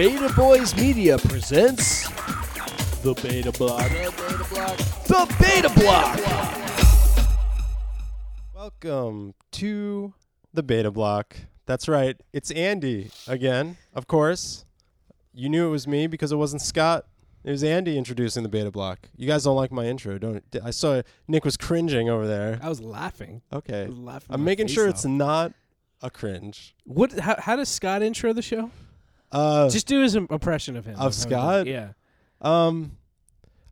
Beta Boys Media presents the Beta Block. The Beta Block. The Beta Block. Welcome to the Beta Block. That's right. It's Andy again, of course. You knew it was me because it wasn't Scott. It was Andy introducing the Beta Block. You guys don't like my intro, don't? I saw Nick was cringing over there. I was laughing. I Okay. was laughing I'm making sure off. it's not a cringe. What? How, how does Scott intro the show? Uh, Just do his impression of him. Of how he does- Scott? Yeah. Um,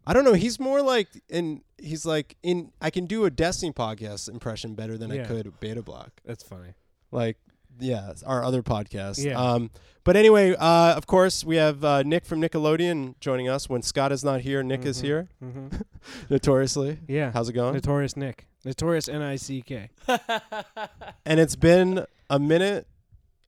I don't know. He's more like in. He's like in. I can do a Destiny podcast impression better than I Yeah. could Beta Block. That's funny. Like, yeah, our other podcast. Yeah. Um, but anyway, uh, of course, we have uh, Nick from Nickelodeon joining us. When Scott is not here, Nick is Mhm. here. Mm-hmm. Notoriously. Yeah. How's it going? Notorious Nick. Notorious N I C K. and it's been a minute,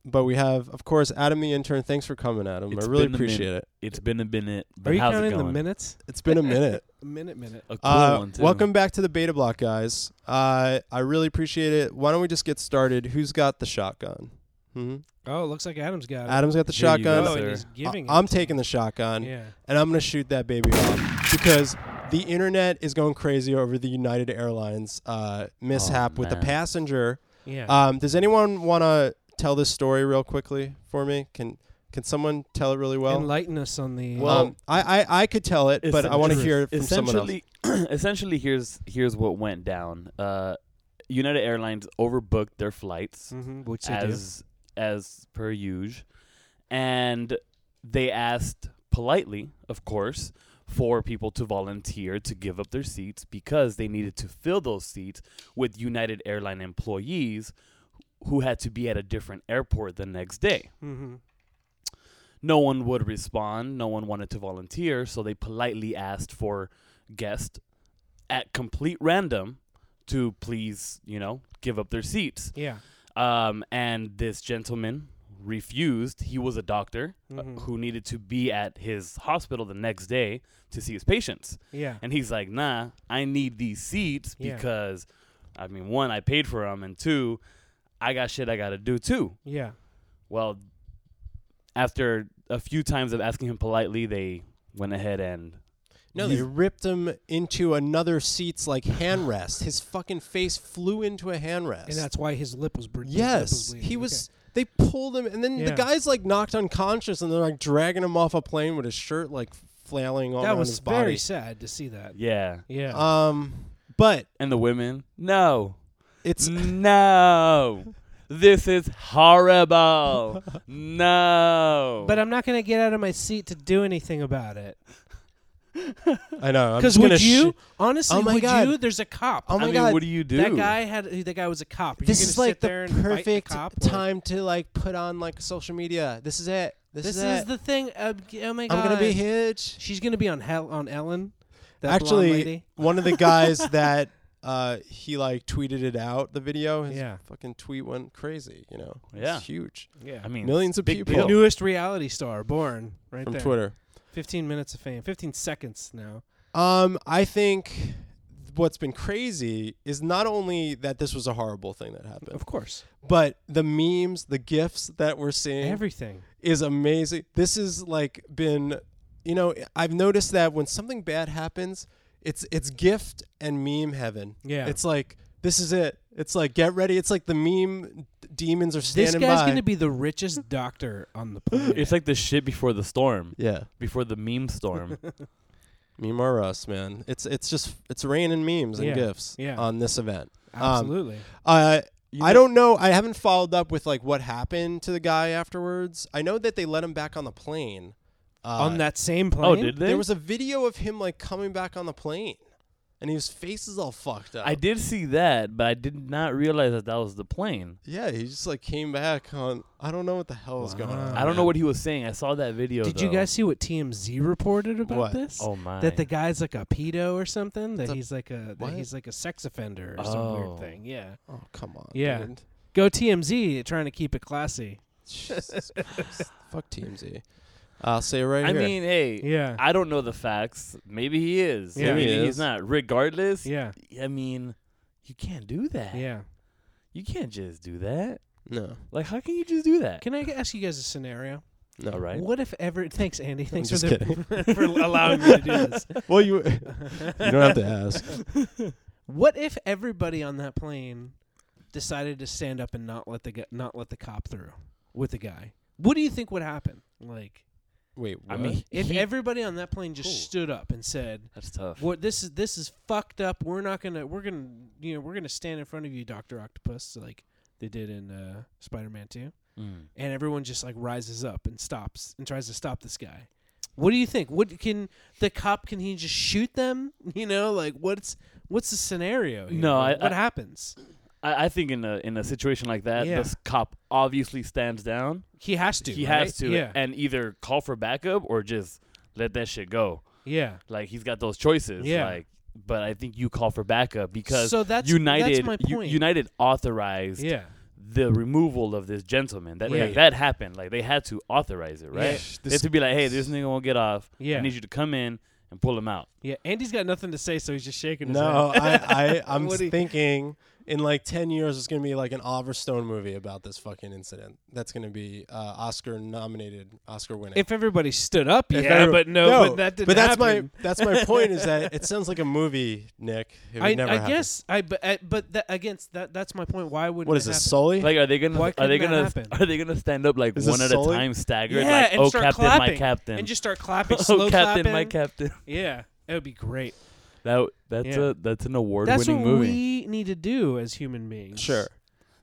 but we have, of course, Adam the intern. Thanks for coming, Adam. It's I really appreciate it. It's been a minute. But Are you how's counting it the minutes? It's been a minute. A minute, minute. A cool Uh, one too. welcome back to the Beta Block, guys. Uh, I really appreciate it. Why don't we just get started? Who's got the shotgun? hmm Oh, it looks like Adam's got it. Adam's got the Here shotgun. go, oh, sir. and he's giving I- I'm it. taking the shotgun, Yeah. and I'm gonna shoot that baby off because the internet is going crazy over the United Airlines uh, mishap with the passenger. Yeah. Um, does anyone want to tell this story real quickly for me? Can Can someone tell it really well? Enlighten us on the. Well, um, I, I I could tell it, but I want to hear it from someone else. essentially, essentially, here's here's what went down. Uh, United Airlines overbooked their flights Mhm, which they do. as as per usual, and they asked politely, of course, for people to volunteer to give up their seats because they needed to fill those seats with United Airline employees who had to be at a different airport the next day. Mm-hmm. no one would respond. No one wanted to volunteer, so they politely asked for guests at complete random to please, you know, give up their seats. Yeah. Um, and this gentleman refused. He was a doctor uh, Mhm. who needed to be at his hospital the next day to see his patients. Yeah. And he's like, "Nah, I need these seats Yeah. because, I mean, one, I paid for them, and two, I got shit I got to do too." Yeah. Well, after a few times of asking him politely, they went ahead and No, they ripped him into another seat's like handrest. His fucking face flew into a handrest. And that's why his lip was bruised. yes, bleeding. he Okay. was. They pulled him, and then the guy's like knocked unconscious, and they're like dragging him off a plane with his shirt like flailing all That around was his very sad to see that. yeah. Yeah. Um, but And the women, no, it's no, this is horrible. No, but I'm not going to get out of my seat to do anything about it. I know. Because would you? honestly, Oh my would God. you? There's a cop. oh I my mean, god, what do you do? That guy had. That guy was a cop. Are this is like sit there the perfect or- time to like put on like social media. This is it. This, This is, is it. the thing. Uh, oh my god! I'm gonna be huge. She's gonna be on Hell on Ellen. That Actually, lady. one of the guys that uh, he like tweeted it out the video. His Yeah. fucking tweet went crazy. You know, Yeah. it's huge Yeah. I mean, millions of big people. deal. newest reality star born right from there. Twitter. 15 minutes of fame. 15 seconds now. Um, I think what's been crazy is not only that this was a horrible thing that happened, Of course. but the memes, the gifs that we're seeing Everything. is amazing. This has like been, you know, I've noticed that when something bad happens, it's it's gift and meme heaven. Yeah. It's like this is it. It's like get ready. It's like the meme d- demons are standing. this standing guy's by. going to be the richest doctor on the planet. It's like the shit before the storm, yeah, before the meme storm. meme or us, man. It's it's just it's raining memes and Yeah, gifs yeah. on this event. Absolutely. Uh, You I know- don't know. I haven't followed up with like what happened to the guy afterwards. I know that they let him back on the plane. Uh, on that same plane. oh, did they? There was a video of him like coming back on the plane, and his face is all fucked up. I did see that, but I did not realize that that was the plane. Yeah, he just like came back on. I don't know what the hell is going on. I don't know what he was saying. I saw that video. Did you though. guys see what TMZ reported about What? this? Oh my! that the guy's like a pedo or something. That a- he's like a that what? he's like a sex offender or some Oh. weird thing. Yeah. Oh come on. Yeah. dude. Go TMZ trying to keep it classy. Jesus Christ. Fuck TMZ. I'll say it right I here. mean, hey, Yeah. I don't know the facts. Maybe he is. Yeah. Maybe He he's is. not. Regardless, yeah. I mean, you can't do that. Yeah. You can't just do that. no. Like, how can you just do that? Can I ask you guys a scenario? No. All right. What if ever? Thanks, Andy. Thanks for just the, for allowing me to do this. Well, you you don't have to ask. What if everybody on that plane decided to stand up and not let the gu- not let the cop through with the guy? What do you think would happen? Like, Wait, I mean, if he- everybody on that plane just Cool. stood up and said, that's tough. "What this is this is fucked up. We're not gonna we're gonna you know we're gonna stand in front of you, Doctor Octopus, like they did in uh, Spider-Man Two, Mm. and everyone just like rises up and stops and tries to stop this guy. What do you think? What can the cop? Can he just shoot them? You know, like what's what's the scenario? Here? No, I- what I- happens? I, I think in a in a situation like that, Yeah. this cop obviously stands down. He has to. he right? has to, Yeah, and either call for backup or just let that shit go. yeah. Like he's got those choices. Yeah. Like, but I think you call for backup because so that's United That's my U- point. United authorized yeah, the removal of this gentleman. That Right. like, that happened. Like they had to authorize it, right? This- They had to be like, hey, this nigga won't get off. yeah, I need you to come in and pull him out. yeah. Andy's got nothing to say, so he's just shaking his No, head. I, I, I'm What do you- thinking in like 10 years, it's going to be like an Oliver Stone movie about this fucking incident. That's going to be uh, Oscar nominated, Oscar winning. if everybody stood up, If yeah, every- but no, but that didn't but that's happen. my that's my point is that it sounds like a movie, Nick. It would I, never I happen. guess I but uh, but that, against that that's my point. Why would What is this, Sully? Like, are they gonna Why are they couldn't that gonna happen? are they gonna stand up like Is one this at a Sully? time, staggered? Yeah, like, and oh, start captain, my clapping, captain, and just start clapping, slow oh, captain, clapping. my captain. Yeah, it would be great. That that's Yeah. a that's an award That's winning what movie. we need to do as human beings. Sure.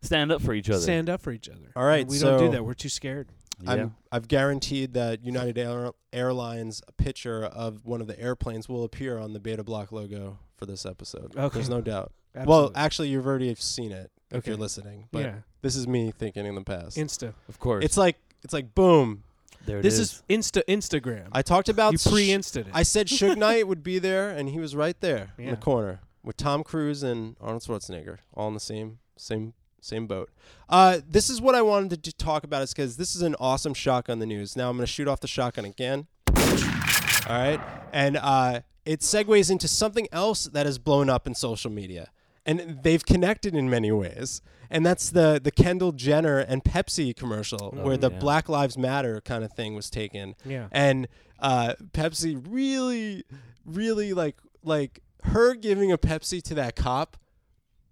Stand up for each other. Stand up for each other. All right, And we don't so- do that. We're too scared. yeah. I'm, I've guaranteed that United Air, Airlines picture of one of the airplanes will appear on the Beta Block logo for this episode. Okay. There's no doubt. Well, Absolutely. actually, you've already seen it if Okay. you're listening. But yeah, this is me thinking in the past. Insta. of course. it's like it's like boom. There This is. Insta Instagram. I talked about you pre-insted it. I said Suge Knight would be there, and he was right there in the corner with Tom Cruise and Arnold Schwarzenegger, all in the same same same boat. Uh, this is what I wanted to talk about, is because this is an awesome shotgun. The news. Now I'm going to shoot off the shotgun again. All right, and uh, it segues into something else that has blown up in social media, and they've connected in many ways. And that's the the Kendall Jenner and Pepsi commercial, Oh, where the yeah. Black Lives Matter kind of thing was taken yeah. and uh, Pepsi really, really like like her giving a Pepsi to that cop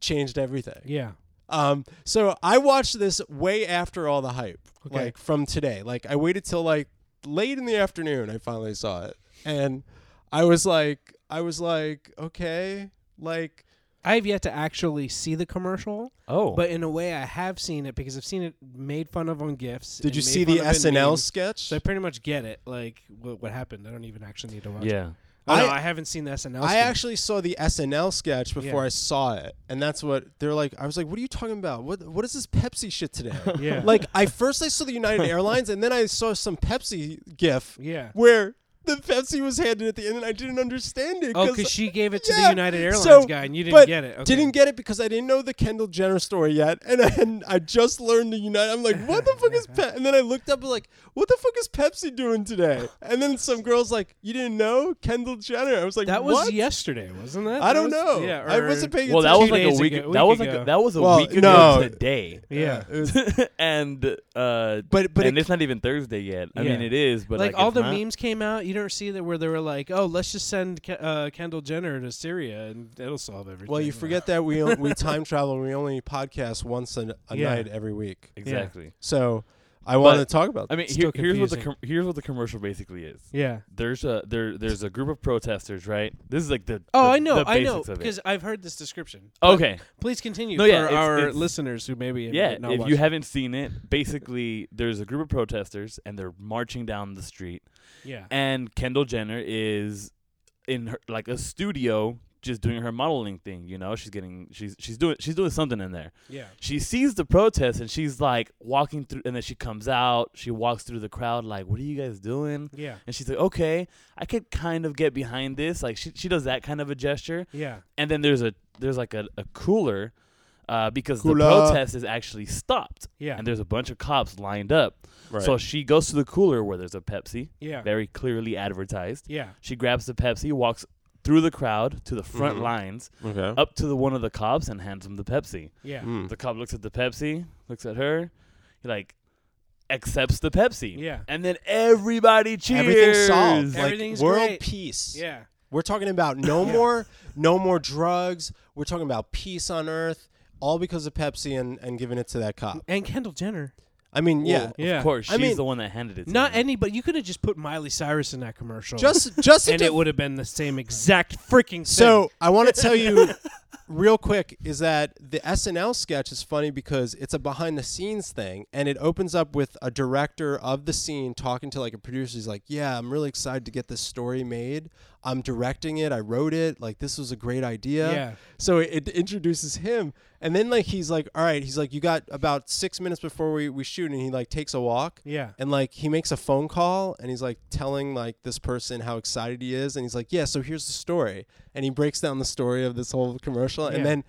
changed everything. Yeah. Um, so I watched this way after all the hype, Okay. like from today. Like I waited till like late in the afternoon. I finally saw it, and I was like, I was like, okay, like I have yet to actually see the commercial, oh, but in a way, I have seen it because I've seen it made fun of on GIFs. did you see the fun of in SNL sketch? So I pretty much get it, like what, what happened. I don't even actually need to watch it. yeah. Oh, no, I- I haven't seen the SNL. I sketch. actually saw the SNL sketch before Yeah. I saw it, and that's what they're like. I was like, "What are you talking about? What what is this Pepsi shit today?" Yeah. like I first I saw the United Airlines, and then I saw some Pepsi gif Yeah. where the Pepsi was handed at the end, and I didn't understand it. Oh, because she gave it to Yeah, the United Airlines so- guy, and you didn't get it. Okay. Didn't get it because I didn't know the Kendall Jenner story yet, and I, and I just learned the United. I'm like, what the fuck is Pep? And then I looked up like, what the fuck is Pepsi doing today? And then some girls like, you didn't know Kendall Jenner? I was like, that was what? yesterday, wasn't that? I don't was- know. Yeah. I wasn't paying Well, that was like a week. ago- that was like a, that was a Well, week ago no. today. Yeah. it and uh, but but and it, it's not even Thursday yet. I mean, it is, but like, like, all the memes came out. You don't see that where they were like, "Oh, let's just send Ke- uh, Kendall Jenner to Syria and it'll solve everything." well, you forget that we o- we time travel. and We only podcast once a, a Yeah. night every week. Exactly. So I wanted to talk about. I mean, here, here's what the com- here's what the commercial basically is. Yeah. There's a there there's a group of protesters, right? This is like the Oh, the- I know, the I know, basics of it. because I've heard this description. Okay, please continue No, for yeah, it's- our it's- listeners who maybe yeah. not If watched you it. haven't seen it, basically there's a group of protesters and they're marching down the street, yeah, and Kendall Jenner is in her like a studio just doing her modeling thing. You know, she's getting she's she's doing she's doing something in there. yeah, She sees the protest and she's like walking through, and then she comes out. She walks through the crowd like, "What are you guys doing?" yeah, And she's like, "Okay, I could kind of get behind this." Like she she does that kind of a gesture. yeah, And then there's a there's like a, a cooler, uh, because the protest is actually stopped, yeah, and there's a bunch of cops lined up. Right. So she goes to the cooler where there's a Pepsi, yeah, very clearly advertised. yeah, She grabs the Pepsi, walks through the crowd to the front Mhm. lines, okay. up to the one of the cops, and hands him the Pepsi. yeah, Mm. The cop looks at the Pepsi, looks at her. He like, accepts the Pepsi. Yeah. And then everybody cheers. Everything's solved. Everything's world great. peace. Yeah. We're talking about no Yeah. more no more drugs. We're talking about peace on earth. All because of Pepsi and, and giving it to that cop. And Kendall Jenner. I mean, yeah. Well, Yeah. Of course, I she's mean, the one that handed it to Not him. anybody. You could have just put Miley Cyrus in that commercial. Just just and to- it would have been the same exact freaking thing. So I want to tell you real quick is that the SNL sketch is funny because it's a behind the scenes thing and it opens up with a director of the scene talking to like a producer. He's like, Yeah, I'm really excited to get this story made. I'm directing it. I wrote it. Like this was a great idea. Yeah. So it, it introduces him. And then like he's like, All right, he's like, You got about six minutes before we, we shoot and he like takes a walk yeah. and like he makes a phone call and he's like telling like this person how excited he is and he's like yeah so here's the story and he breaks down the story of this whole commercial Yeah. and then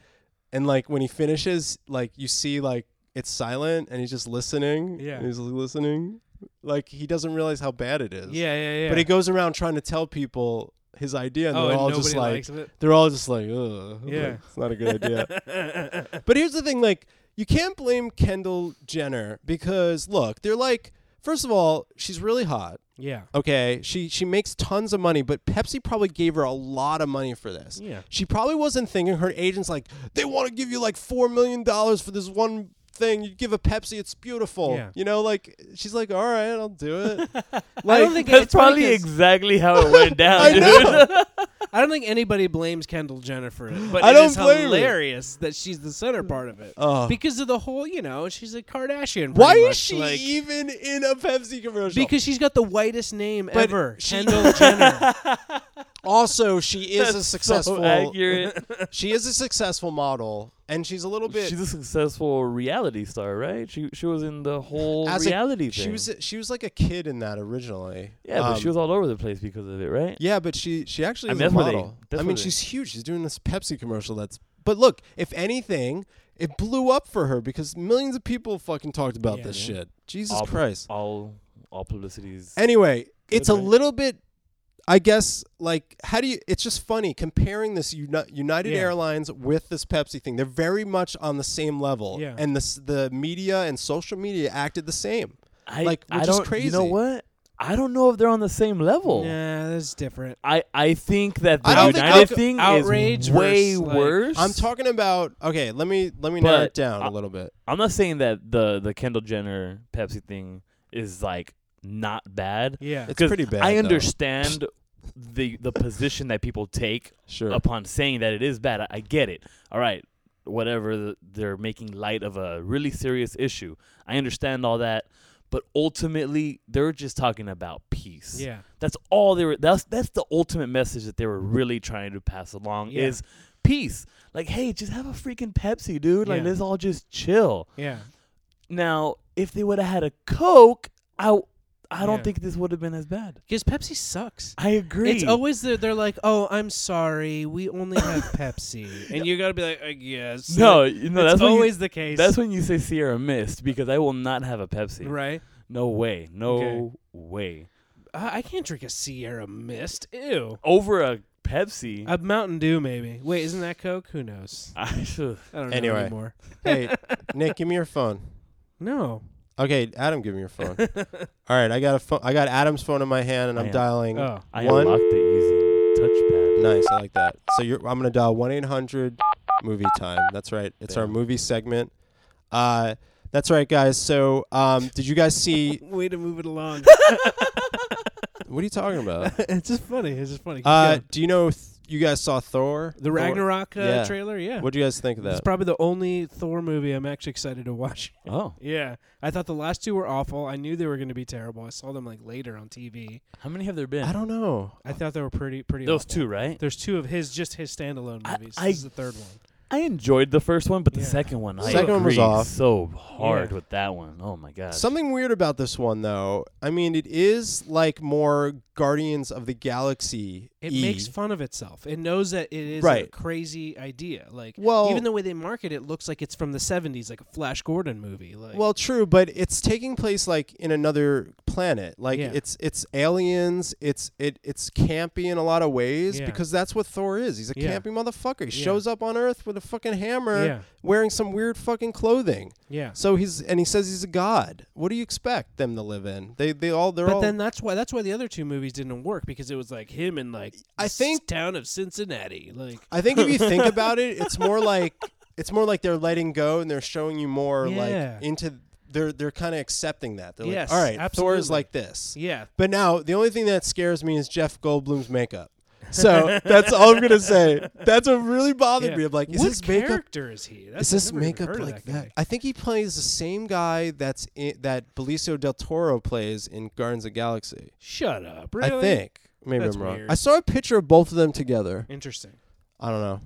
and like when he finishes like you see like it's silent and he's just listening Yeah. and he's listening like he doesn't realize how bad it is Yeah, yeah, yeah. but he goes around trying to tell people his idea and oh, they're and all nobody just like likes it. they're all just like ugh Yeah. like, it's not a good idea but here's the thing like you can't blame Kendall Jenner because look, they're like first of all, she's really hot. Yeah. Okay, she she makes tons of money, but Pepsi probably gave her a lot of money for this. Yeah. She probably wasn't thinking her agent's like, they want to give you like 4 million dollars for this one thing. You give a Pepsi, it's beautiful. Yeah. You know, like she's like, "All right, I'll do it." I don't think That's it's funny exactly how it went down, I dude. know. I don't think anybody blames Kendall Jenner for it, but I it don't is blame her. hilarious that she's the center part of it Oh. because of the whole. You know, she's a Kardashian. Why pretty is she like, even in a Pepsi commercial? Because she's got the whitest name But ever, she- Kendall Jenner. Also she is a successful So accurate. she is a successful model and she's a little bit She's a successful reality star, right? She she was in the whole As a- reality she was she was like a kid in that originally. yeah, but Um, she was all over the place because of it, right? Yeah, but she she actually I is mean, a that's where they- model. that's I where mean, they- she's huge. She's doing this Pepsi commercial. That's but look, if anything, it blew up for her because millions of people fucking talked about Yeah, this man. shit. Jesus all, Christ. All all publicities. Anyway, it's a right? little bit. I guess like how do you? It's just funny comparing this Uni- United Yeah. Airlines with this Pepsi thing. They're very much on the same level, Yeah. and the the media and social media acted the same. I, like, I which is don't, You know crazy. what? I don't know if they're on the same level. yeah, that's different. I, I think that the I don't think United outra- thing outrage is way versus, like- worse. I'm talking about okay. Let me let me narrow it down uh, a little bit. I'm not saying that the the Kendall Jenner Pepsi thing is like not bad. Yeah, it's pretty bad. I though. understand the the position that people take Sure. upon saying that it is bad. I, I get it. All right, whatever. The, they're making light of a really serious issue. I understand all that, but ultimately, they're just talking about peace. yeah, That's all they were. That's that's the ultimate message that they were really trying to pass along Yeah. is peace. Like, hey, just have a freaking Pepsi, dude. Like, Yeah. let's all just chill. yeah. Now, if they would have had a Coke, I I don't Yeah. think this would have been as bad. Because Pepsi sucks. I agree. It's always the, they're like, oh, I'm sorry, we only have Pepsi, and you gotta be like, I guess. no, you know it's that's when you- always the case. That's when you say Sierra Mist because I will not have a Pepsi. right. No way. No Okay. way. I I can't drink a Sierra Mist. Ew. Over a Pepsi. A Mountain Dew, maybe. Wait, isn't that Coke? Who knows? I. I don't know Anyway. anymore. hey, Nick, give me your phone. No. Okay, Adam, give me your phone. All right, I got a phone. I got Adam's phone in my hand, and I I'm am- dialing. Oh. I One- unlocked it using touchpad. Nice, I like that. So you're, I'm gonna dial one eight hundred movie time. That's right. It's our movie segment. Uh, that's right, guys. So, um, did you guys see? Way to move it along. What are you talking about? it's just funny. It's just funny. Keep Uh, going. do you know th- you guys saw Thor? the Thor? Ragnarok uh, Yeah. trailer, yeah. What do you guys think of that? It's probably the only Thor movie I'm actually excited to watch. Oh, Yeah, I thought the last two were awful. I knew they were going to be terrible. I saw them like later on TV. how many have there been? I don't know. I thought they were pretty pretty. Those awful. two, right? There's two of his, just his standalone movies. I- this is the third one. I enjoyed the first one, but the Yeah. second one, I Second one was off. so hard Yeah. with that one. Oh my god. Something weird about this one, though. I mean, it is like more Guardians of the Galaxy. It makes fun of itself. It knows that it is a crazy idea. Like, Well- even the way they market it looks like it's from the '70s, like a Flash Gordon movie. Like, Well, true, but it's taking place like in another planet. Like Yeah. it's it's aliens. It's it it's campy in a lot of ways Yeah. because that's what Thor is. He's a Yeah. campy motherfucker. He shows up on Earth with a fucking hammer, wearing some weird fucking clothing. Yeah. So he's and he says he's a god. What do you expect them to live in? They they all they're But all then that's why that's why the other two movies didn't work because it was like him and like I think- town of Cincinnati. Like I think if you think about it, it's more like it's more like they're letting go and they're showing you more Yeah. like into they're they're kind of accepting that. They're Yes, like, all right, Thor is like this. yeah. But now the only thing that scares me is Jeff Goldblum's makeup. So that's all I'm gonna say. That's what really bothered yeah. me. I'm like, is what this makeup? character is he? That's, Is this I've never even makeup like that? that? I think he plays the same guy that's in, that Benicio del Toro plays in Guardians of the Galaxy. Shut up. Really? I think. Maybe That's I'm wrong. weird. I saw a picture of both of them together. Interesting. I don't know.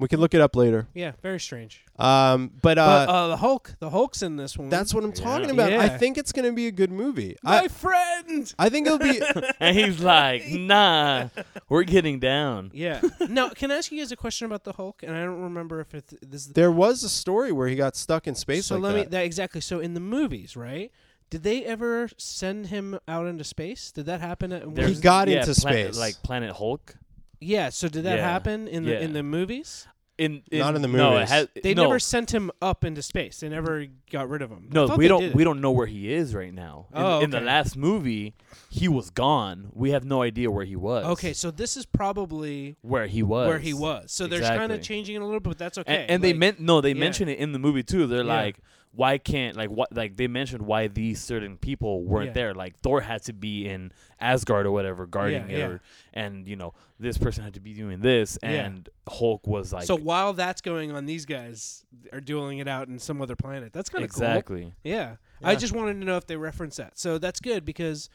We can look it up later. Yeah, very strange. Um, but uh, but uh, the Hulk, the Hulk's in this one. that's what I'm talking Yeah. about. I Yeah. think it's gonna be a good movie. my I friend. I think it'll be. and he's like, "Nah, we're getting down." Yeah. now, can I ask you guys a question about the Hulk? And I don't remember if it's this. Is there was a story where he got stuck in space so like let that. me that exactly. So in the movies, right? Did they ever send him out into space? Did that happen? At, He There's- got yeah, into Planet- space. like Planet Hulk. yeah. So did that Yeah. happen in the Yeah. in the movies? In, Not in the No, it movies. has, They no, never sent him up into space. They never got rid of him. I No, thought we they don't. did We don't know where he is right now. In, Oh, in the okay. last movie, he was gone. We have no idea where he was. Okay, so this is probably where he was. where he was. So they're kind of changing it a little bit, but that's okay. And, and they Like, meant no. They yeah. mention it in the movie too. They're Yeah. like, why can't like what like they mentioned why these certain people weren't Yeah. there. Like Thor had to be in Asgard or whatever, guarding Yeah, it, yeah. or, and you know this person had to be doing this, and Hulk was like so while that's going on, these guys are dueling it out in some other planet. That's kind of cool. exactly. Yeah. I just wanted to know if they reference that. So that's good because,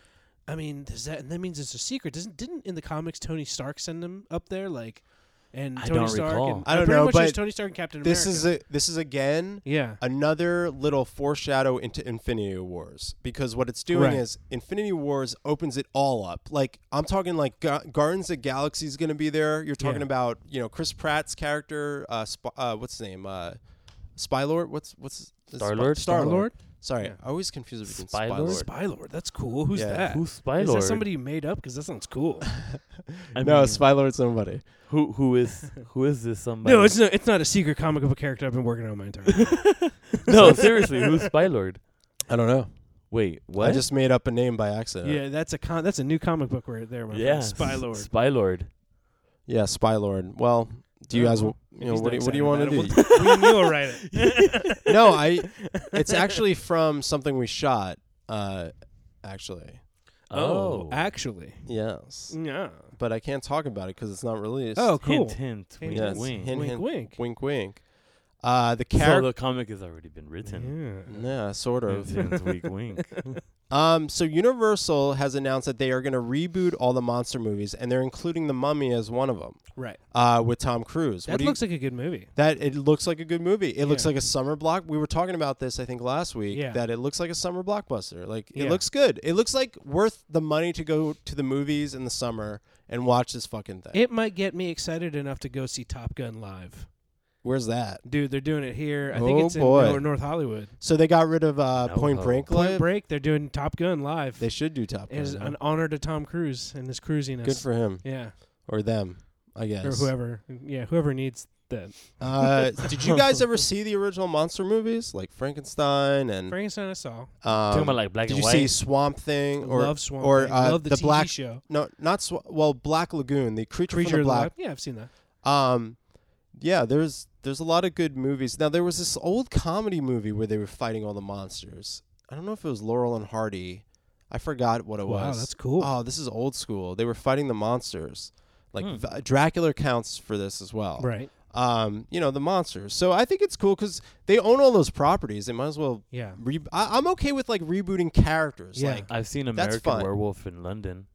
I mean, does that and that means it's a secret? Doesn't didn't in the comics Tony Stark send him up there like, and I Tony don't Stark recall. and I don't pretty know, much just but Tony Stark and Captain this America. is a this is again yeah. another little foreshadow into Infinity Wars because what it's doing Right. is Infinity Wars opens it all up. Like I'm talking like Gu- Guardians of the Galaxy is going to be there. You're talking Yeah. about you know Chris Pratt's character, uh, Sp- uh what's his name, uh, Spy Lord. What's what's Star-Lord? Star Lord. Star-Lord? Sorry, Yeah. I always confuse it between Spy Spy Lord? Lord. Spy Lord. That's cool. Who's Yeah. that? Who's Spy Is Lord? that somebody you made up? Because that sounds cool. I no, mean, Spy Lord's somebody. who who is who is this somebody? no, it's not. It's not a secret comic book character I've been working on my entire life. no, seriously, who's Spy Lord? I don't know. Wait, what? I just made up a name by accident. yeah, that's a con- that's a new comic book right there, my yeah, friend. Spy Lord. Spy Lord. Yeah, Spy Lord. Well, do you Oh, guys, you know, what do you, what do you want to do? about. We'll- knew will write it. no, I. It's actually from something we shot. Uh, actually, Oh, actually, yes, yeah. but I can't talk about it because it's not released. Oh, cool. hint, hint, Hint, wink, yes, wink. hint, Wink, hint, wink. wink, wink. Uh, the So character. the comic has already been written. Yeah. yeah, sort of. Hint, hint, wink, wink. Um, so Universal has announced that they are going to reboot all the monster movies, and they're including The Mummy as one of them. Right. Uh, with Tom Cruise. That what do you, looks like a good movie. that it looks like a good movie. It looks Yeah. like a summer block. We were talking about this, I think, last week. Yeah. That it looks like a summer blockbuster. Like Yeah. it looks good. It looks like worth the money to go to the movies in the summer and watch this fucking thing. It might get me excited enough to go see Top Gun live. Where's that? Dude, they're doing it here. I think Oh, it's in boy. Nor- North Hollywood. So they got rid of uh, No Point hope. Break. Point live? Break, they're doing Top Gun live. They should do Top Gun. is huh? an honor to Tom Cruise and his cruisiness. Good for him Yeah. or them, I guess. Or whoever. Yeah, whoever needs that. Uh, did you guys ever see the original monster movies like Frankenstein and? Frankenstein I saw. Um, Talking about like black did and you white. see Swamp Thing or Love Swamp or Thing. uh, Love the, the TV black show. no not Sw- well Black Lagoon the creature, Creature from the of the Black Black. Yeah, I've seen that. Um, yeah, there's there's a lot of good movies. Now there was this old comedy movie where they were fighting all the monsters. I don't know if it was Laurel and Hardy. I forgot what it Wow, was. that's cool. Oh, this is old school. They were fighting the monsters. Like Hmm. v- Dracula counts for this as well. Right. Um, you know the monsters. So I think it's cool because they own all those properties. They might as well. Yeah. Re- I- I'm okay with like rebooting characters. Yeah. Like, I've seen American. Werewolf in London.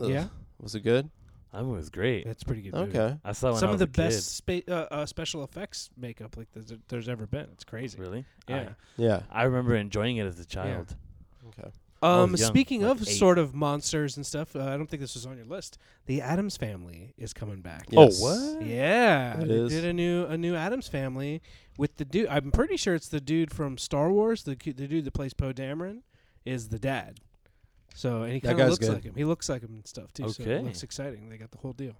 ugh, Yeah? was it good? That one was great. That's pretty good. movie. Okay. I saw when Some I of the a best spa- uh, uh, special effects makeup like there's, there's ever been. It's crazy. Really? Yeah. Yeah. I, I remember enjoying it as a child. Okay. Um, young, speaking like of eight. sort of monsters and stuff, uh, I don't think this was on your list. The Addams Family is coming back. Yes. Oh, what? Yeah, It they is. did a new a new Addams Family with the dude. I'm pretty sure it's the dude from Star Wars. The the dude that plays Poe Dameron is the dad. So and he kind of looks good. like him. He looks like him and stuff too. So Okay. it looks exciting. They got the whole deal.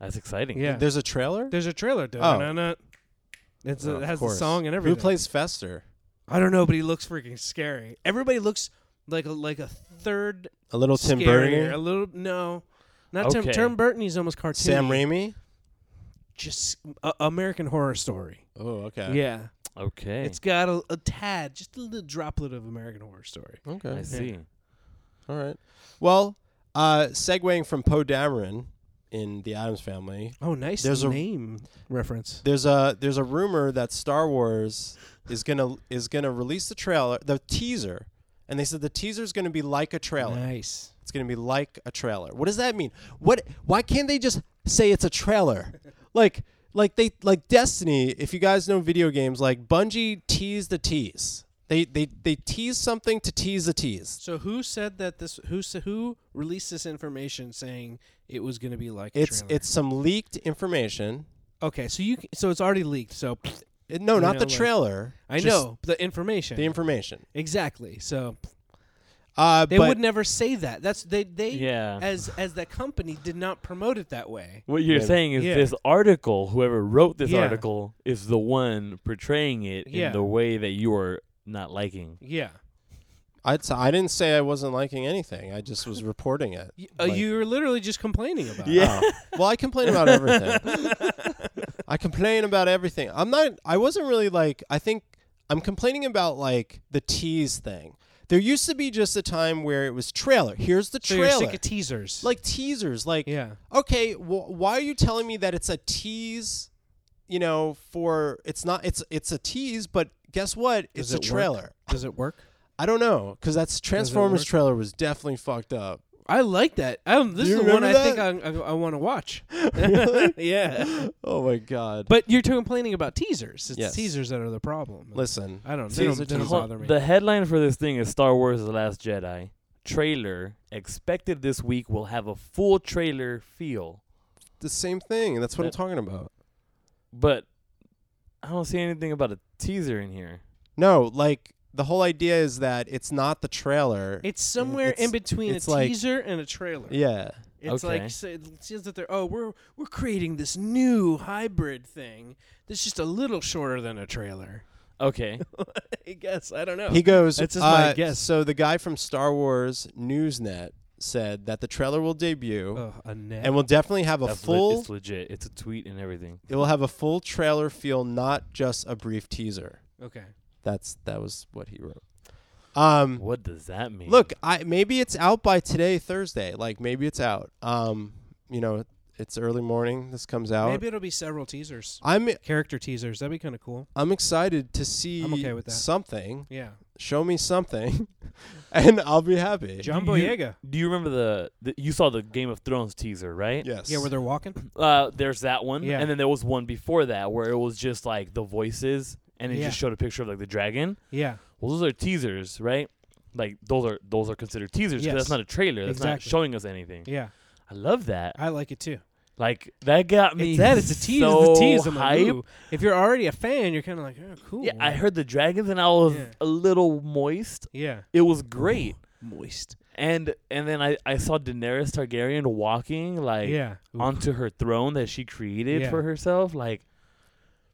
That's exciting. Yeah. There's a trailer. There's a trailer. Oh. Oh. It's Oh, a, of it has the course. song and everything. Who plays Fester? I don't know, but he looks freaking scary. Everybody looks like a like a third A little Tim scarier. A Burton. little no, not Tim. Okay. Tim Burton. He's almost cartoony. Sam Raimi. Just a, American Horror Story. Oh, okay. Yeah, Okay. it's got a, a tad, just a little droplet of American Horror Story. Okay. I see. All right. Well, uh, segueing from Poe Dameron in the Addams Family, Oh, nice There's a- name reference. there's a there's a rumor that Star Wars is gonna is gonna release the trailer, the teaser, and they said the teaser is gonna be like a trailer. Nice. It's gonna be like a trailer. What does that mean? What? Why can't they just say it's a trailer? like, like they like Destiny. If you guys know video games, like Bungie tease the tease. They they they tease something to tease a tease. So who said that this? Who who released this information saying it was going to be like? A It's trailer? it's some leaked information. okay. So you so it's already leaked. So It- no, not know, the like- trailer. I just know the information. the information. exactly. So Uh, they but would never say that. That's they they Yeah. as as that company did not promote it that way. What you're Yeah. saying is Yeah. this article, whoever wrote this Yeah. article, is the one portraying it Yeah. in the way that you are not liking. Yeah. I'd, s- I didn't say I wasn't liking anything. I just was reporting it. Y- uh, Like- you were literally just complaining about it. Yeah. Oh. Well, I complain about everything. I complain about everything. I'm not. I wasn't really like. I think I'm complaining about like the tease thing. There used to be just a time where it was trailer. Here's the it. So you're trailer. sick of teasers. like teasers. Like yeah. okay, wh- why are you telling me that it's a tease? You know, for it's not. It's it's a tease, but guess what? Does it's a it work? trailer. Does it work? I don't know because that's Transformers trailer was definitely fucked up. I like that. I, this You is the one I think I, I, I want to watch. Really? yeah. Oh my god! But you're complaining about teasers. It's Yes. teasers that are the problem. listen, I don't. See, they don't, don't bother me. The headline for this thing is Star Wars The Last Jedi. Trailer expected this week will have a full trailer feel. the same thing. That's what That- I'm talking about. But I don't see anything about a teaser in here. No, like the whole idea is that it's not the trailer. it's somewhere it's- in between it's a like- teaser and a trailer. yeah. It's Okay. like so it seems that they're oh we're we're creating this new hybrid thing that's just a little shorter than a trailer. Okay. I guess I don't know. He goes. That's just my uh, guess. So the guy from Star Wars Newsnet said that the trailer will debut a net. and will definitely have a That's le- full. it's legit. It's a tweet and everything. it will have a full trailer feel, not just a brief teaser. okay. That's that was what he wrote. Um, What does that mean? look, I maybe it's out by today, Thursday. Like maybe it's out. Um, you know, it's early morning. This comes out. Maybe it'll be several teasers, I'm character teasers. That'd be kind of cool. I'm excited to see I'm okay with that. something. Yeah. Show me something, and I'll be happy. John You- Boyega. Do you remember the, the you saw the Game of Thrones teaser, right? Yes. Yeah, where they're walking. Uh, there's that one, Yeah. and then there was one before that where it was just like the voices, and it Yeah. just showed a picture of like the dragon. Yeah. Well, those are teasers, right? Like those are those are considered teasers because Yes. that's not a trailer. That's not Exactly. showing us anything. Yeah. I love that. I like it too. Like that got me. It's that. It's a tease. So it's a tease. I'm like, hype. ooh. If you're already a fan, you're kind of like, oh, cool. Yeah, I heard the dragons and I was Yeah. a little moist. Yeah. It was great. Moist. And and then I, I saw Daenerys Targaryen walking like yeah. Ooh. onto her throne that she created Yeah. for herself. Like,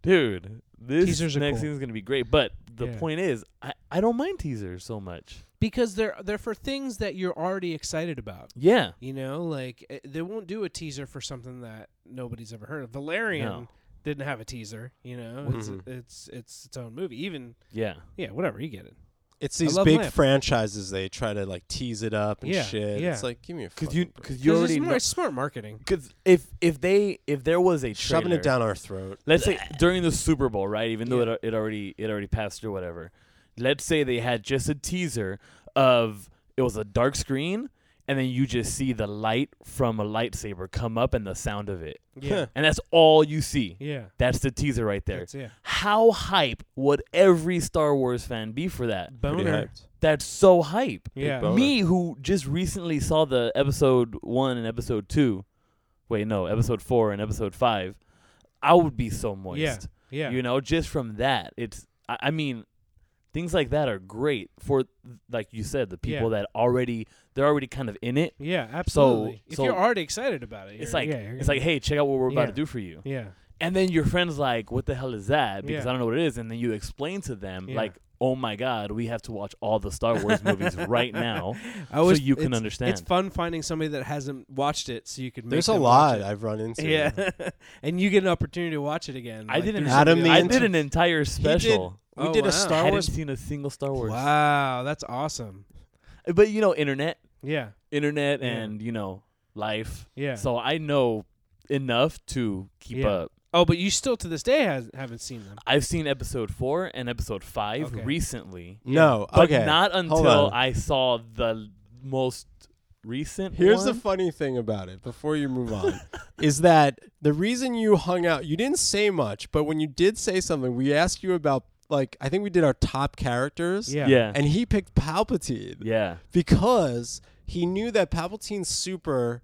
dude, this Teasers next cool. thing is gonna be great. But the Yeah. point is, I, I don't mind teasers so much. because they're they're for things that you're already excited about. Yeah, You know, like eh, they won't do a teaser for something that nobody's ever heard of. Valerian No. didn't have a teaser. You know, it's Mhm. it's it's its own movie. Even yeah. yeah, whatever you get it. It's these big Lamp. franchises. They try to like tease it up and Yeah, shit. yeah. It's like give me a Because fucking you break. because you 'Cause already it's, know. smart, it's smart marketing. Because if if they if there was a trailer, shoving it down our throat. let's say during the Super Bowl, right? Even though Yeah. it, uh, it already it already passed or whatever. Let's say they had just a teaser of it was a dark screen, and then you just see the light from a lightsaber come up and the sound of it, Yeah, and that's all you see. yeah. That's the teaser right there. That's, yeah. How hype would every Star Wars fan be for that? Boner. That's so hype. Yeah. Me, who just recently saw the episode one and episode two, wait, no, episode four and episode five, I would be so moist. Yeah. Yeah. You know, just from that, it's. I, I mean, things like that are great for like you said the people Yeah. that already they're already kind of in it. Yeah, absolutely. if so- you're already excited about it, It's like yeah, it's gonna- like hey, check out what we're about to do for you. yeah. And then your friend's like, "What the hell is that?" Because Yeah. I don't know what it is. And then you explain to them Yeah. like, "Oh my God, we have to watch all the Star Wars movies right now, I always, so you can understand." It's fun finding somebody that hasn't watched it, so you could. Make There's a lot watch it. I've run into. Yeah, and you get an opportunity to watch it again. I like, didn't. Adam the I else. did an entire special. We Oh, did wow. a Star hadn't Wars. seen a single Star Wars. Wow, that's awesome. Uh, but you know, internet, Yeah, internet, Yeah. and you know, life. yeah. So I know enough to keep Yeah. up. oh, but you still to this day has, haven't seen them. I've seen episode four and episode five Okay. recently, No, but okay. not until. I saw the most recent. Here's the funny thing about it before you move on is that the reason you hung out, you didn't say much, but when you did say something, we asked you about, like, I think we did our top characters. Yeah, yeah, And he picked Palpatine yeah. because he knew that Palpatine's super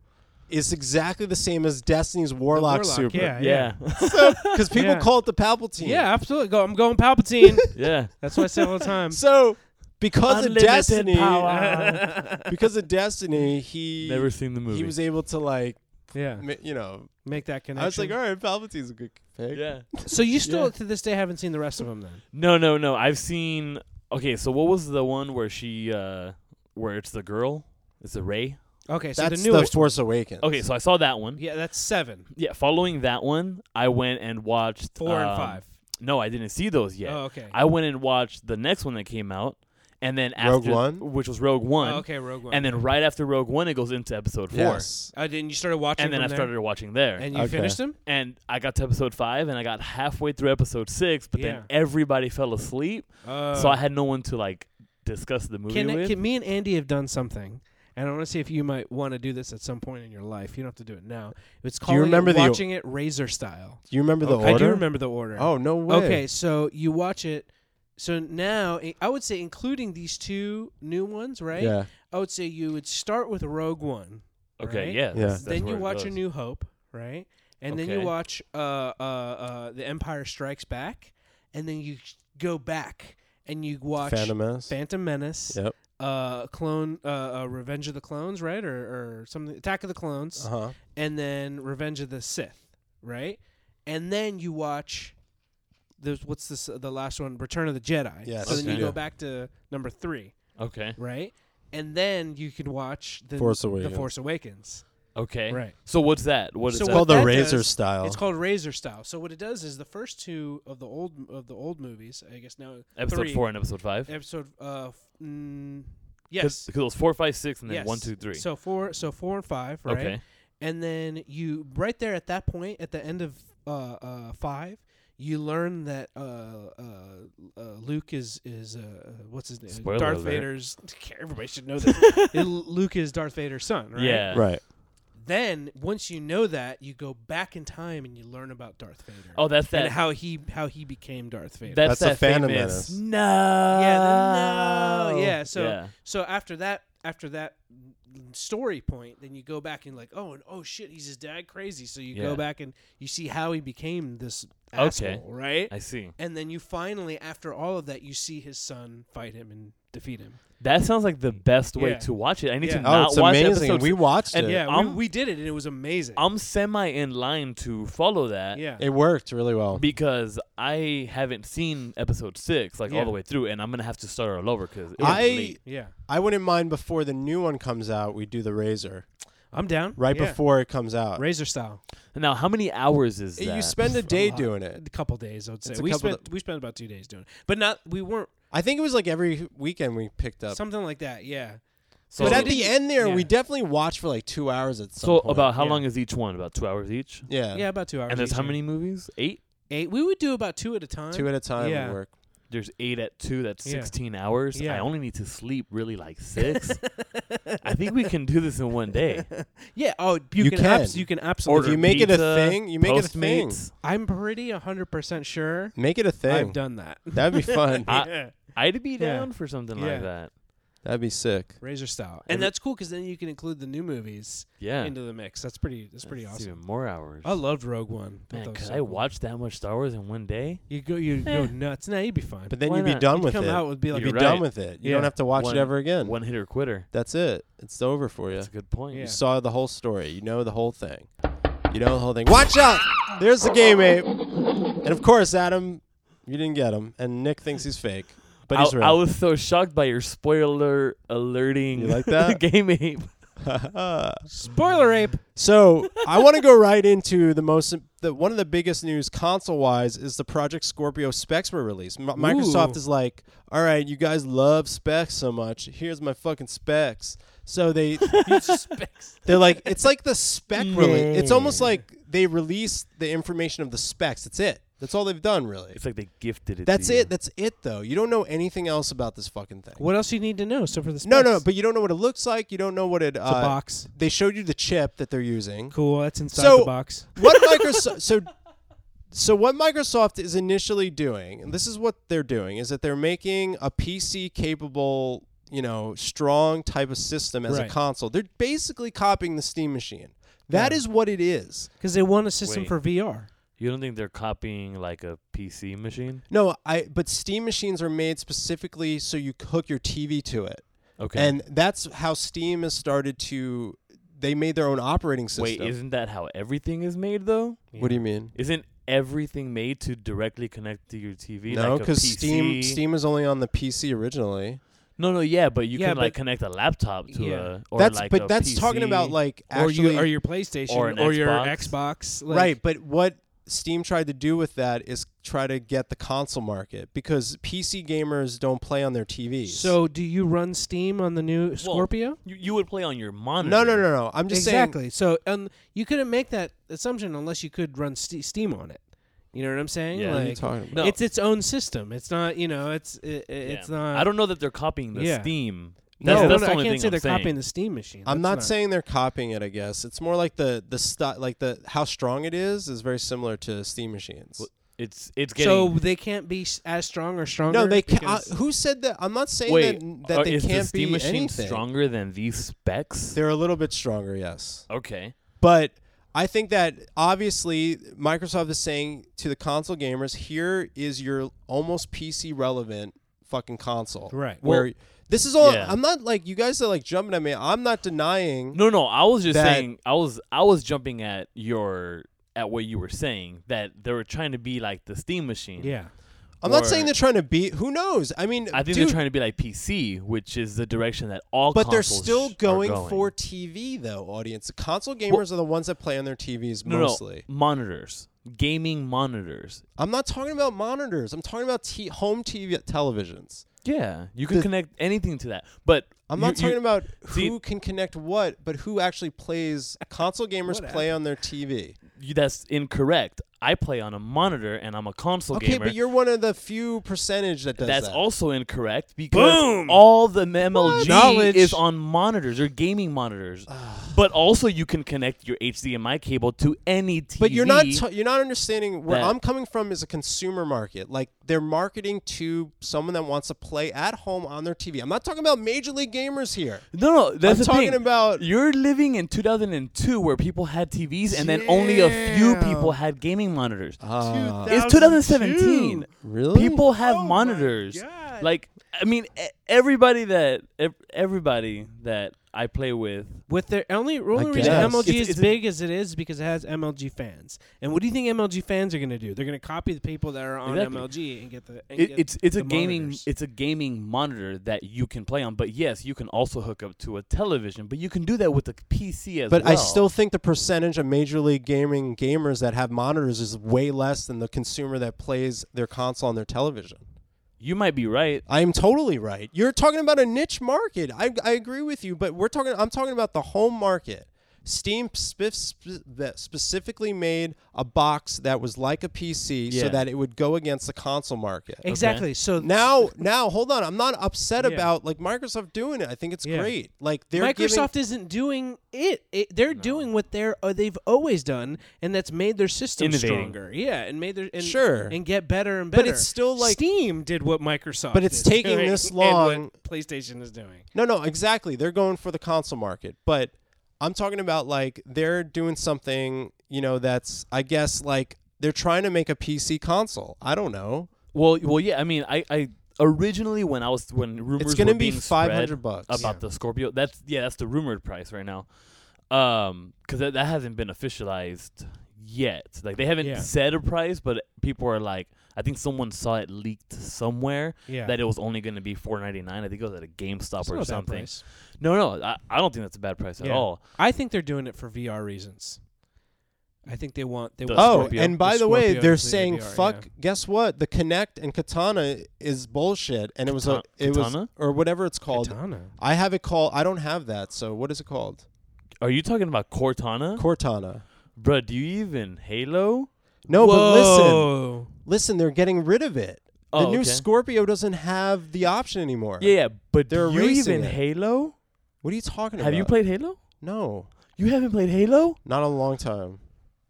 is exactly the same as Destiny's Warlock, Warlock, super. yeah. Yeah, Because people Yeah. call it the Palpatine. yeah, absolutely. Go, I'm going Palpatine. yeah. that's what I say all the time. So because of Destiny, power. because of Destiny, he Never seen the movie. he was able to like, yeah, ma- you know, make that connection. I was like, all right, Palpatine's a good pick. yeah. so you still Yeah. to this day haven't seen the rest of them then? No, no, no. I've seen. Okay, so what was the one where she, uh where it's the girl? It's the Rey. Okay, so That's the the, newest. Force Awakens. Okay, so I saw that one. yeah, that's seven, Yeah, following that one, I went and watched four, and um, five. No, I didn't see those yet. Oh, okay. I went and watched the next one that came out, and then Rogue after One? which was Rogue One, Oh, okay, Rogue One. and then right after Rogue One, it goes into Episode Four, Yes. uh, then you started watching, and then from I there? started watching there, and you Okay. finished them. and I got to Episode Five, and I got halfway through Episode Six, but Yeah. then everybody fell asleep, Uh, so I had no one to like discuss the movie can, with. can me and Andy have done something, and I want to see if you might want to do this at some point in your life. You don't have to do it now. It's called remember the- watching it razor style. Do you remember the I order? I do remember the order. Oh no way. Okay, so you watch it. So now I- I would say, including these two new ones, right? Yeah. I would say you would start with Rogue One. okay, right? yeah, Yeah. that's- that's then you watch A. New Hope, right? And then you watch uh, uh, uh, The Empire Strikes Back, and then you go back and you watch Phantom Menace. Phantom Menace, Yep. uh, Clone, uh, uh, Revenge of the Clones, right, or or something, Attack of the Clones, Uh huh. and then Revenge of the Sith, right? And then you watch. There's what's this? The last one, Return of the Jedi. Yes. So then you Okay. go back to number three, Okay, right? And then you can watch the Force the Awakens. Force Awakens, okay. right? So what's that? What is So It's that? called the that Razor does- style. It's called Razor Style. So what it does is the first two of the old of the old movies, I guess now episode three, four and episode five. episode uh f- mm, yes because it was four, five, six, and then yes. one, two, three. So four so four and five right, Okay. and then you right there at that point at the end of uh uh five. You learn that uh, uh, uh, Luke is is uh, what's his name? Spoiler Darth alert. Vader's. Everybody should know this. Luke is Darth Vader's son, right? Yeah. right. Then once you know that, you go back in time and you learn about Darth Vader. Oh, that's and that. how he how he became Darth Vader. that's That's the that Phantom famous. Menace. No. yeah, the, no, yeah. So yeah. so after that after that story point, then you go back and like, oh, and oh shit, he's his dad crazy. So you Yeah. go back and you see how he became this Okay. asshole, right? I see. and then you finally, after all of that, you see his son fight him and defeat him. That sounds like the best way Yeah. to watch it. I need Yeah. to Oh, not it's watch amazing. episode We watched and it. Yeah, we, I'm- we did it and it was amazing. I'm semi in line to follow that yeah. It worked really well. because I haven't seen episode six like Yeah. all the way through, and I'm gonna have to start all over because I late. yeah. I wouldn't mind before the new one comes out, we do the Razor I'm down. right Yeah. before it comes out. Razor style. Now, how many hours is that? You spend a A day lot. doing it. A couple days, I would say. It's a We couple spent we spent about two days doing it, but not we weren't I think it was like every weekend we picked up. something like that. Yeah. so but at the end there, yeah. we definitely watched for like two hours at some so point. about how Yeah. long is each one? About two hours each. yeah, Yeah, about two hours. And there's each, how yeah. many movies? Eight. Eight. We would do about two at a time. two at a time Yeah. would work. There's eight at two. That's Yeah. sixteen hours. Yeah. I only need to sleep really like six. I think we can do this in one day. Yeah. Oh, you, You can. can. abs- you can absolutely. If you make it a pizza, thing, you make it a thing. Postmates. I'm pretty hundred percent sure Make it a thing. I've done that. That'd be fun. I- yeah. I'd be Yeah. down for something Yeah. like that. That'd be sick. Razor style, and Every- that's cool because then you can include the new movies Yeah. into the mix. That's pretty. That's pretty That's awesome. Even more hours. I loved Rogue One. Thought Man, was could so I cool. watch that much Star Wars in one day? You go, you Eh. go nuts. Nah, you'd be fine. But then Why you'd be not? done You'd with come it. out would be like You'd be You're done right. with it. You Yeah. don't have to watch One- it ever again. One hitter quitter. That's it. It's over for you. That's a good point. Yeah. You saw the whole story. You know the whole thing. You know the whole thing. Watch out! There's the game ape. And of course, Adam, you didn't get him. And Nick thinks he's fake. But I, he's real. I was so shocked by your spoiler alerting. You like that? game ape? Spoiler ape. so I want to go right into the most, the one of the biggest news console wise is the Project Scorpio specs were released. M- Microsoft is like, all right, you guys love specs so much. Here's my fucking specs. So they they're like, it's like the spec release. It's almost like they release the information of the specs. That's it. That's all they've done, really. It's like they gifted it. That's to you. it. That's it, though. You don't know anything else about this fucking thing. What else you need to know? So for the No, no, but you don't know what it looks like. You don't know what it. it's a Uh, box. they showed you the chip that they're using. Cool. That's inside So- the box. What Microsoft? So, so what Microsoft is initially doing, and this is what they're doing, is that they're making a PC capable, you know, strong type of system as Right. a console. They're basically copying the Steam machine. That Yeah. is what it is. Because they want a system Wait. for VR. You don't think they're copying like a PC machine? No, I. But Steam machines are made specifically so you hook your TV to it. Okay. And that's how Steam has started to. They made their own operating system. Wait, isn't that how everything is made though? what do you mean? Isn't everything made to directly connect to your TV? No, like because PC? Steam Steam is only on the PC originally. No, no, yeah, but you Yeah, can like connect a laptop to Yeah. a or that's like but a that's talking about like or actually you or your PlayStation or an your Xbox. Xbox. like- right. But what Steam tried to do with that is try to get the console market because PC gamers don't play on their TVs. So do you run Steam on the new Scorpio? You, you would play on your monitor. no, no, no, no. I'm just saying. exactly. So um, you couldn't make that assumption unless you could run Ste Steam on it. You know what I'm saying? Yeah. What are you like talking about? No. it's its own system. It's not. You know. It's it, it's Yeah. not. I don't know that they're copying the Yeah. Steam. No, That's, no, that's no, the I can't thing say I'm they're saying. copying the Steam machine. I'm That's not, saying they're copying it. I guess it's more like the the stu- like the how strong it is is very similar to Steam machines. Well, It's it's getting. So they can't be as strong or stronger. no, they can't. Uh, who said that? I'm not saying Wait, that that uh, they is can't the Steam be machine anything. stronger than these specs? They're a little bit stronger, yes. okay. But I think that obviously Microsoft is saying to the console gamers, here is your almost PC relevant fucking console. Right. Where Well, this is all yeah. I'm not like you guys are like jumping at me. I'm not denying No, no. I was just That- saying. I was I was jumping at your at what you were saying that they were trying to be like the Steam machine. Yeah. I'm not saying they're trying to be. who knows. I mean I think dude, they're trying to be like PC, which is the direction that all. but they're still going, going for TV though, audience. The console gamers are the ones that play on their TVs no, mostly. no monitors, gaming monitors. I'm not talking about monitors. I'm talking about t- home TV televisions. Yeah, you can The- connect anything to that, but I'm you- not talking you- about see- who can connect what, but who actually plays. Console gamers play on their TV. you, that's incorrect. I play on a monitor and I'm a console Okay, gamer. but you're one of the few percentage that does that. That's that. also incorrect because Boom! all the MLG Knowledge. is on monitors or gaming monitors. but also you can connect your HDMI cable to any TV. But you're not t- you're not understanding where I'm coming from is a consumer market. Like they're marketing to someone that wants to play at home on their TV. I'm not talking about major league gamers here. no, no, that's I'm the talking thing. about You're living in 2002 where people had TVs and then only a few people had gaming monitors. uh, it's 2017. really People have Oh my monitors. God. Like I mean e- everybody that everybody that I play with With their only only reason guess. MLG It's- is it's a- big as it is because it has MLG fans. And what do you think MLG fans are going to do? They're going to copy the people that are on Exactly. MLG and get the. And it, get it's it's a the gaming monitors. it's a gaming monitor that you can play on but yes you can also hook up to a television but you can do that with the PC as well. But I still think the percentage of major league gaming gamers that have monitors is way less than the consumer that plays their console on their television. You might be right I'm totally right. You're talking about a niche market. I, I agree with you, but we're talking. I'm talking about the home market. Steam spe- spe- that specifically made a box that was like a PC so that it would go against the console market. Exactly. So Now, now, hold on. I'm not upset Yeah. about like Microsoft doing it. I think it's Yeah. great. Like they're Microsoft giving, isn't doing it. it they're doing what they're uh, they've always done, and that's made their system Innovating. stronger. Yeah, and made their and, Sure. and get better and better. But it's still like- Steam did what Microsoft. But it's is taking doing this and what long- PlayStation is doing. No, no, exactly. They're going for the console market, but I'm talking about like they're doing something, you know, that's I guess like they're trying to make a PC console. I don't know. Well, well, yeah. I mean, I, I originally when I was when rumors It's going to were be being 500 spread bucks. about the Scorpio. That's yeah, that's the rumored price right now. Um, because that, that hasn't been officialized yet. Like they haven't Yeah. said a price, but people are like, I think someone saw it leaked somewhere Yeah, that it was only going to be four ninety nine. I think it was at a GameStop That's or not a bad something. Price. No, no, I, I don't think that's a bad price at Yeah. all. I think they're doing it for VR reasons. I think they want they The want Oh, Scorpio. and by The the, way, Scorpio they're is the saying VR, fuck. yeah. Guess what? The Kinect and Katana is bullshit, and it was a Kata- it Katana? was or whatever it's called. Katana. I have it called. I don't have that. So what is it called? Are you talking about Cortana, Cortana. Bruh, Do you even Halo? No, but listen, Whoa. listen. They're getting rid of it. The Oh, new okay. Scorpio doesn't have the option anymore. Yeah, yeah, but They're do you erasing even it. Halo? What are you talking about? Have you played Halo? No, You haven't played Halo? not a long time.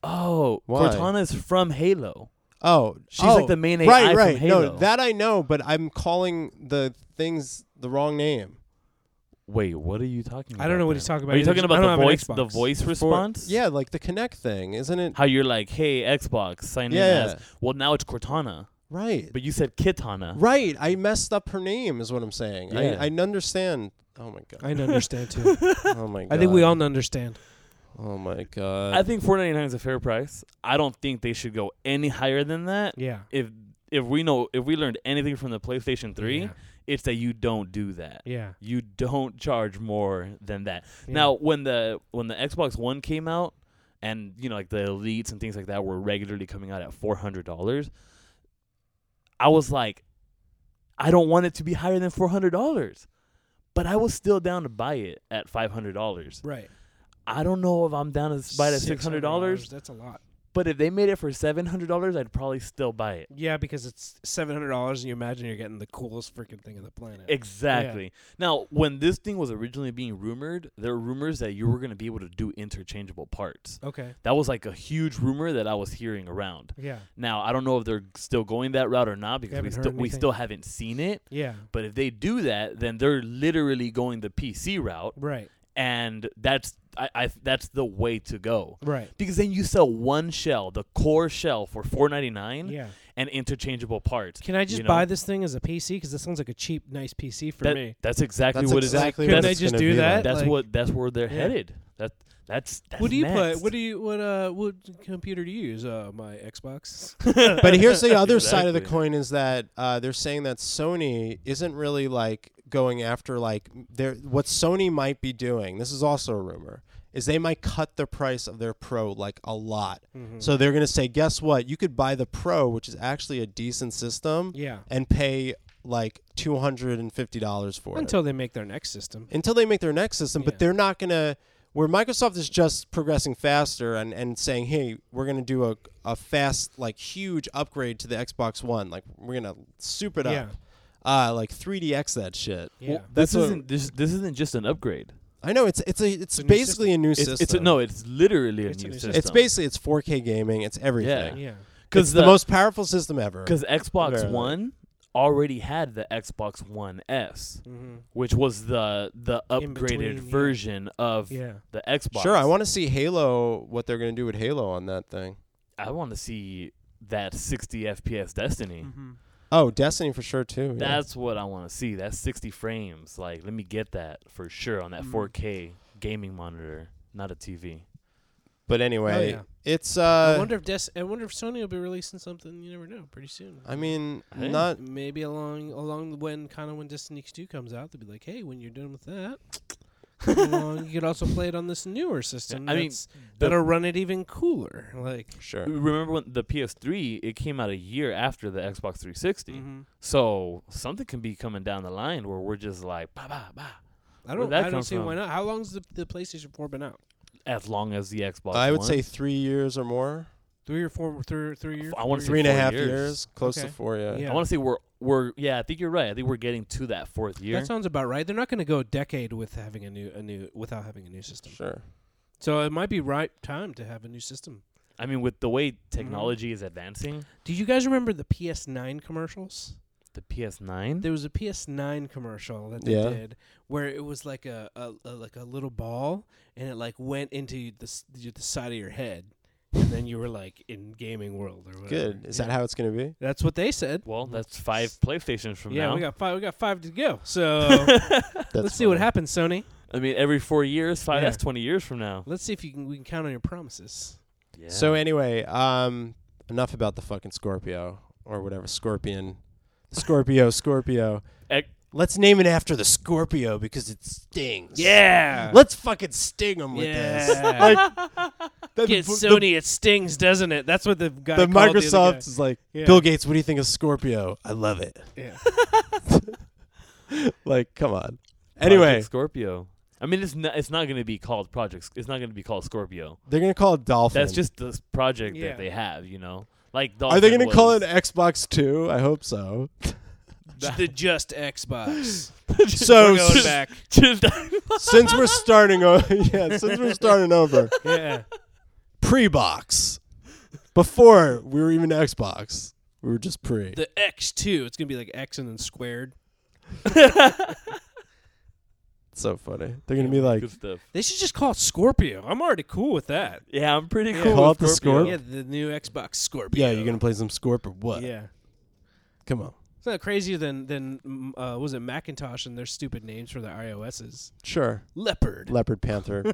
Oh, Why? Cortana is from Halo. Oh, She's oh, like the main AI right, from right. Halo. No, that I know, but I'm calling the things the wrong name. Wait, what are you talking about? I don't know what he's talking about. Are you either, talking 'cause I about don't the have an voice, the Xbox. voice For- response? yeah, like the Kinect thing, isn't it? How you're like, hey, Xbox, sign Yeah. in as. Well, now it's Cortana, Right. but you said Kitana. Right. I messed up her name, is what I'm saying. Yeah. I, I understand. Oh my god. I understand too. Oh my god. I think we all understand. Oh my god. I think 4.99 is a fair price. I don't think they should go any higher than that. Yeah. If if we know if we learned anything from the PlayStation 3, Yeah. it's that you don't do that. Yeah. You don't charge more than that. Yeah. Now, when the when the Xbox One came out, and you know like the elites and things like that were regularly coming out at four hundred dollars, I was like, I don't want it to be higher than four hundred dollars, but I was still down to buy it at five hundred dollars. Right. I don't know if I'm down to buy it at six hundred dollars, That's a lot. But if they made it for seven hundred dollars, I'd probably still buy it. Yeah, because it's seven hundred dollars, and you imagine you're getting the coolest freaking thing on the planet. Exactly. Now, when this thing was originally being rumored, there were rumors that you were going to be able to do interchangeable parts. okay. That was like a huge rumor that I was hearing around. Yeah. Now I don't know if they're still going that route or not because we still we still haven't seen it. Yeah. But if they do that, then they're literally going the PC route, Right. and that's I, I that's the way to go. Right. Because then you sell one shell, the core shell, for four ninety nine, Yeah. and interchangeable parts. Can I just you know? buy this thing as a PC? Because this sounds like a cheap, nice PC for That- me. That's exactly That's what exactly it's. Couldn't what they just do that? like. That's Like- what that's where they're Yeah. headed. That that's that's what do you put? next. What do you what uh what computer do you use? Uh, my Xbox. but here's the other side of the coin is that uh, they're saying that Sony isn't really like going after like their what Sony might be doing. This is also a rumor. Is they might cut the price of their Pro like a lot. Mhm. So they're going to say, guess what? You could buy the Pro, which is actually a decent system, yeah. and pay like two hundred and fifty dollars for it Until they make their next system. until they make their next system. Yeah. But they're not going to. Where Microsoft is just progressing faster and, and saying, hey, we're going to do a, a fast, like huge upgrade to the Xbox One. Like, we're going to soup it Yeah. up. Uh, like 3DX that shit. Yeah. Well, this what- isn't this this isn't just an upgrade. I know it's it's a it's a new basically a new system. it's a, no, it's literally a It's a new new system. It's basically it's 4K gaming. It's everything. yeah. It's the, most powerful system ever. because Xbox Verily. One already had the Xbox One S, Mm-hmm. which was the the In between, upgraded yeah. version of Yeah. the Xbox. Sure, I want to see Halo. What they're gonna do with Halo on that thing? I want to see that 60 FPS Destiny. Mm-hmm. Oh, Destiny for sure too. yeah. That's what I want to see. That's 60 frames. Like, let me get that for sure on that Mm. 4K gaming monitor, not a TV. But anyway, yeah. it's I uh. wonder if Des- I wonder if Sony will be releasing something. You never know. Pretty soon. I mean, Hey. not. maybe along along when kind of when Destiny 2 comes out, they'll be like, hey, when you're done with that, come along, you could also play it on this newer system. I mean, that's- the- that'll run it even cooler. Like, Sure. Remember when the PS3 it came out a year after the Xbox 360. mhm. So something can be coming down the line where we're just like bah bah bah. I don't that I don't see from? why not. How long's the the PlayStation 4 been out? As long as the Xbox. I would One. say three years or more. Three or four, three, three years. I wanna say Three and a four half years. years. Close Okay. to four, yeah. Yeah. I want to say we're we're yeah. I think you're right. I think we're getting to that fourth year. That sounds about right. They're not going to go a decade with having a new, a new, without having a new system. Sure. So it might be right time to have a new system. I mean, with the way Mm-hmm. technology is advancing, Do you guys remember the PS9 commercials? The PS9. There was a PS9 commercial that they Yeah. did where it was like a, a, a like a little ball and it like went into the s- the side of your head, and then you were like in gaming world or whatever. Good. Is Yeah. that how it's going to be? That's what they said. well, that's five PlayStations from yeah, now. we got five. We got five to go. So let's see what funny. happens, Sony. I mean, every four years, five. Yeah. That's twenty years from now. Let's see if you can we can count on your promises. Yeah. So anyway, um, enough about the fucking Scorpio or whatever Scorpion, Scorpio, Scorpio. Ec- Let's name it after the Scorpio because it stings. Yeah. Let's fucking sting them with this. Yeah. Like the, Get the- Sony, it stings, doesn't it? That's what the guy. The, called the other Microsoft guy. is like Yeah. Bill Gates. What do you think of Scorpio? I love it. Yeah. Like, come on. Project Anyway, Scorpio. I mean, it's not. It's not going to be called Project. It's not going to be called Scorpio. they're gonna call it Dolphin. That's just the project Yeah. that they have. You know, like Are they gonna call was- it Xbox Two? I hope so. the just Xbox. so We're going back. Just since we're starting over, yeah, since we're starting over, Yeah. pre-box. Before we were even Xbox, we were just pre. The X2. It's gonna be like X and then squared. So funny. They're gonna be like, good stuff. They should just call it Scorpio. I'm already cool with that. Yeah, I'm pretty Yeah. cool. Call with it the Scorpio. Scorp- Yeah, the new Xbox Scorpio. yeah, you're gonna play some Scorp or what? Yeah. Come on. It's not crazier than than mm, uh, was it Macintosh and their stupid names for their iOSs. Sure. Leopard. Leopard Panther.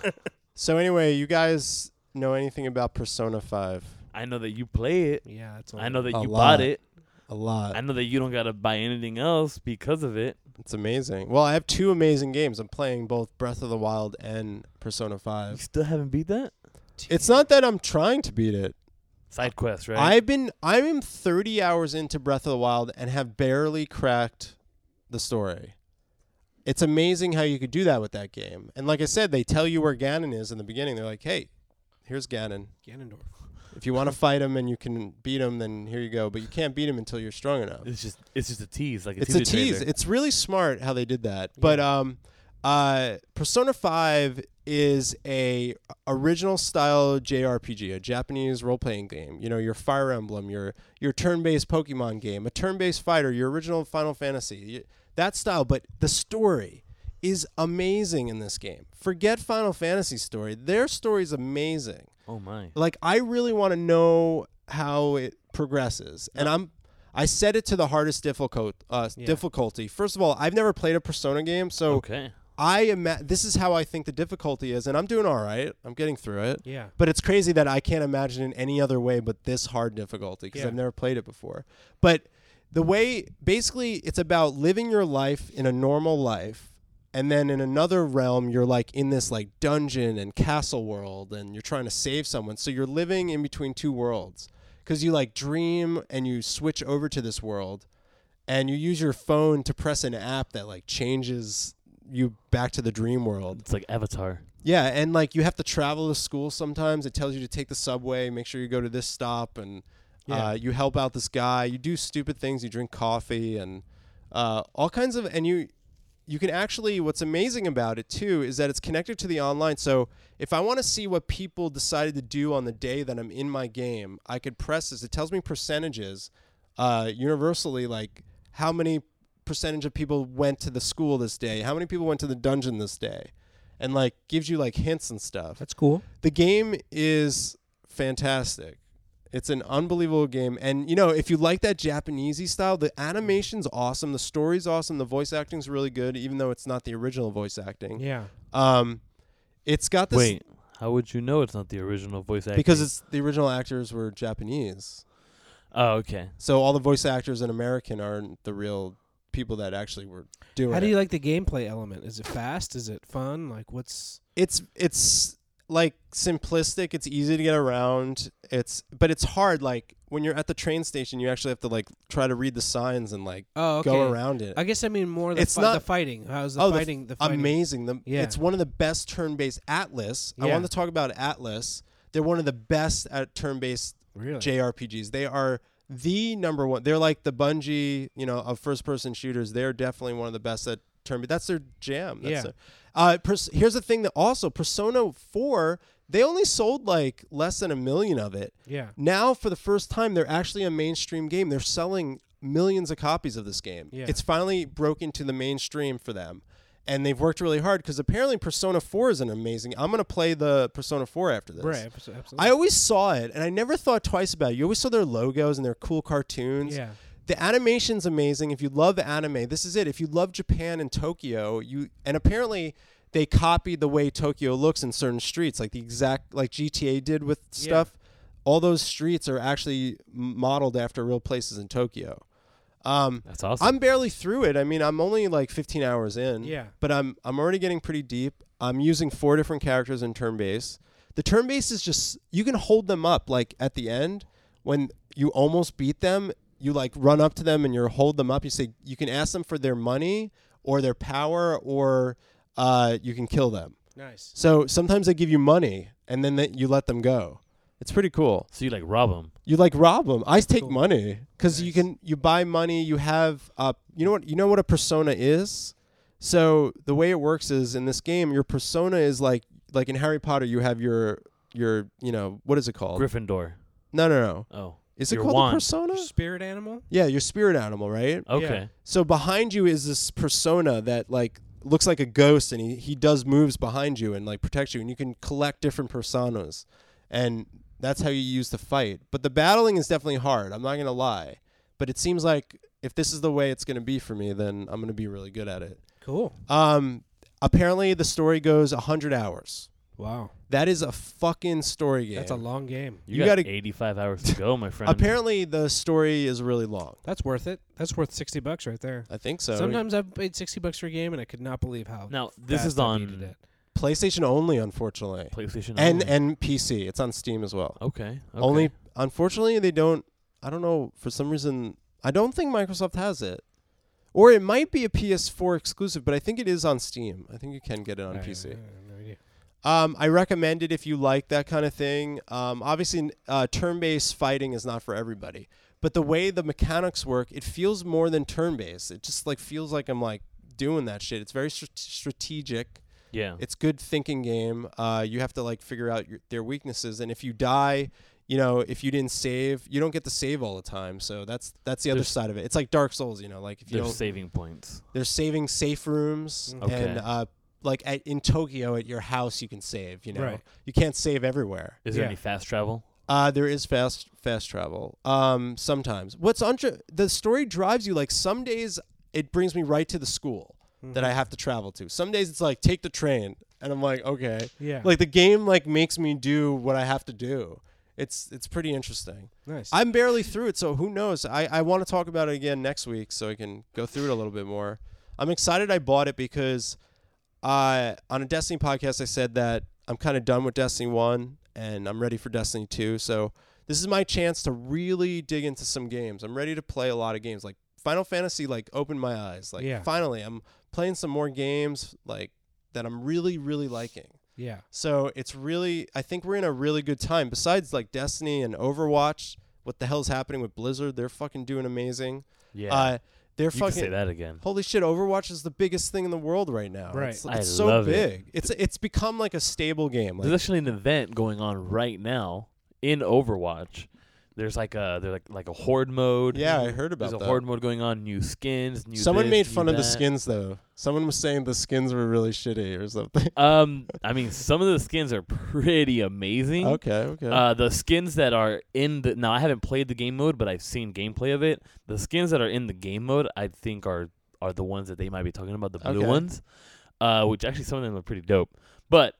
so anyway, you guys know anything about Persona Five? I know that you play it. yeah, that's. I know that A you lot. bought it. A lot. I know that you don't gotta buy anything else because of it. It's amazing. Well, I have two amazing games. I'm playing both Breath of the Wild and Persona You 5. still haven't beat that It's not that I'm trying to beat it. side quest, right? I've been I'm 30 hours into Breath of the Wild and have barely cracked the story. It's amazing how you could do that with that game. And like I said, they tell you where Ganon is in the beginning. They're like, "Hey, here's Ganon. Ganondorf. If you want to fight him and you can beat him, then here you go. But you can't beat him until you're strong enough." it's just it's just a tease, like a it's a tease. trailer. It's really smart how they did that. But um, uh, Persona Five is a original style JRPG, a Japanese role playing game. You know, your Fire Emblem, your your turn based Pokemon game, a turn based fighter, your original Final Fantasy, that style. But the story is amazing in this game. Forget Final Fantasy story; their story is amazing oh my. like I really want to know how it progresses, and I'm I set it to the hardest difficult uh, Yeah. difficulty. First of all, I've never played a Persona game, so Okay. I ima- this is how I think the difficulty is, and I'm doing all right. I'm getting through it, Yeah. but it's crazy that I can't imagine in any other way but this hard difficulty because Yeah. I've never played it before. But the way basically it's about living your life in a normal life and then in another realm you're like in this like dungeon and castle world and you're trying to save someone so you're living in between two worlds because you like dream and you switch over to this world and you use your phone to press an app that like changes you back to the dream world It's like Avatar. yeah, and like you have to travel to school sometimes. It tells you to take the subway, make sure you go to this stop, and Yeah. uh, you help out this guy. You do stupid things. You drink coffee and uh, all kinds of, and you you can actually. What's amazing about it too is that it's connected to the online. So if I want to see what people decided to do on the day that I'm in my game, I could press this. It tells me percentages, uh, universally, like how many percentage of people went to the school this day, how many people went to the dungeon this day, and like gives you like hints and stuff. That's cool. The game is fantastic. It's an unbelievable game. And you know, if you like that Japanesey style, the animation's awesome, the story's awesome, the voice acting's really good, even though it's not the original voice acting. Yeah. Um it's got this Wait, how would you know it's not the original voice actor? because it's the original actors were Japanese. Oh, okay. So all the voice actors in American aren't the real people that actually were doing How do it. you like the gameplay element? Is it fast? Is it fun? Like what's it's it's like simplistic it's easy to get around it's but it's hard like when you're at the train station, you actually have to like try to read the signs and like Oh, okay. go around it. I guess I mean more the, It's fi- not- the fighting. How's the Oh, the f- fighting? The, fighting. Amazing. The, Yeah. It's one of the best turn-based Atlus. I want to talk about Atlus. They're one of the best at turn-based Really? JRPGs. They are the number one. They're like the Bungie, you know, of first-person shooters. They're definitely one of the best at turn. That's their jam. That's Yeah. their- uh, pers- here's the thing that also Persona Four. They only sold like less than a million of it. yeah. Now, for the first time, they're actually a mainstream game. They're selling millions of copies of this game. Yeah. It's finally broke into the mainstream for them. And they've worked really hard because apparently Persona 4 is an amazing. I'm going to play the Persona 4 after this. Right. Absolutely. I always saw it and I never thought twice about it. You always saw their logos and their cool cartoons. yeah. The animation's amazing. If you love anime, this is it. If you love Japan and Tokyo, you and apparently they copied the way Tokyo looks in certain streets, like the exact like GTA did with Yeah. stuff. All those streets are actually modeled after real places in Tokyo. Um, That's awesome. I'm barely through it. I mean, I'm only like 15 hours in. Yeah. But I'm I'm already getting pretty deep. I'm using four different characters in turn base. The turn base is just you can hold them up like at the end when you almost beat them, you like run up to them and you hold them up. You say you can ask them for their money or their power or uh, you can kill them. Nice. So sometimes they give you money and then they, you let them go. It's pretty cool. so you like rob them? You like rob them. I take Cool. money because you can you buy money. You have uh you know what you know what a persona is. So the way it works is in this game, your persona is like like in Harry Potter. You have your your you know what is it called? Gryffindor. no, no, no. Oh. Is it Your called wand. a persona? Spirit animal. Yeah, your spirit animal, right? Okay. So behind you is this persona that like looks like a ghost, and he he does moves behind you and like protects you, and you can collect different personas, and that's how you use to fight. But the battling is definitely hard. I'm not gonna lie, but it seems like if this is the way it's gonna be for me, then I'm gonna be really good at it. Cool. Um, apparently the story goes hundred hours. Wow. That is a fucking story game. That's a long game. You, You got gotta- 85 hours to go, my friend. Apparently the story is really long. That's worth it. That's worth sixty bucks right there. I think so. Sometimes I've paid sixty bucks for a game and I could not believe how. Now, this fast is I beated on it. PlayStation only, unfortunately. PlayStation and only. and PC. It's on Steam as well. okay, okay. Only unfortunately they don't I don't know for some reason I don't think Microsoft has it. Or it might be a PS4 exclusive, but I think it is on Steam. I think you can get it on I- PC. I have no idea. Um, I recommend it if you like that kind of thing. Um, obviously, uh, turn-based fighting is not for everybody, but the way the mechanics work, it feels more than turn-based. It just like feels like I'm like doing that shit. It's very str- strategic. Yeah. It's good thinking game. Uh, you have to like figure out your, their weaknesses, and if you die, you know, if you didn't save, you don't get to save all the time. So that's that's the other side of it. It's like Dark Souls, you know, like if you There's don't, saving points. there's saving safe rooms, Mhm. Okay. and uh, like at, in Tokyo at your house, you can save. You know, Right. you can't save everywhere. Is there Yeah. any fast travel? Uh, there is fast fast travel. Um, sometimes. What's untra- the story drives you like some days it brings me right to the school that I have to travel to. Some days it's like take the train, and I'm like okay. Yeah. Like the game like makes me do what I have to do. It's it's pretty interesting. nice. I'm barely through it, so who knows? I, I want to talk about it again next week so I can go through it a little bit more. I'm excited I bought it because uh, on a Destiny podcast I said that I'm kind of done with Destiny 1 and I'm ready for Destiny 2. So this is my chance to really dig into some games. I'm ready to play a lot of games. Like Final Fantasy like opened my eyes. Like Yeah. finally I'm playing some more games like that I'm really really liking. yeah. So it's really, I think we're in a really good time. Besides like Destiny and Overwatch, what the hell's happening with Blizzard? They're fucking doing amazing. Yeah. Uh, they're you can say that again. Holy shit! Overwatch is the biggest thing in the world right now. Right. It's, I it's so love it. big. It's it's become like a stable game. There's actually an event going on right now in Overwatch. There's like a there's like like a horde mode. yeah, I heard about There's about a horde mode going on. New skins. New. Someone this, made new fun of the that. skins though. Someone was saying the skins were really shitty or something. Um, I mean, some of the skins are pretty amazing. okay, okay. Uh, the skins that are in the now I haven't played the game mode, but I've seen gameplay of it. The skins that are in the game mode, I think are are the ones that they might be talking about, the blue Okay. ones. Uh, which actually some of them are pretty dope. But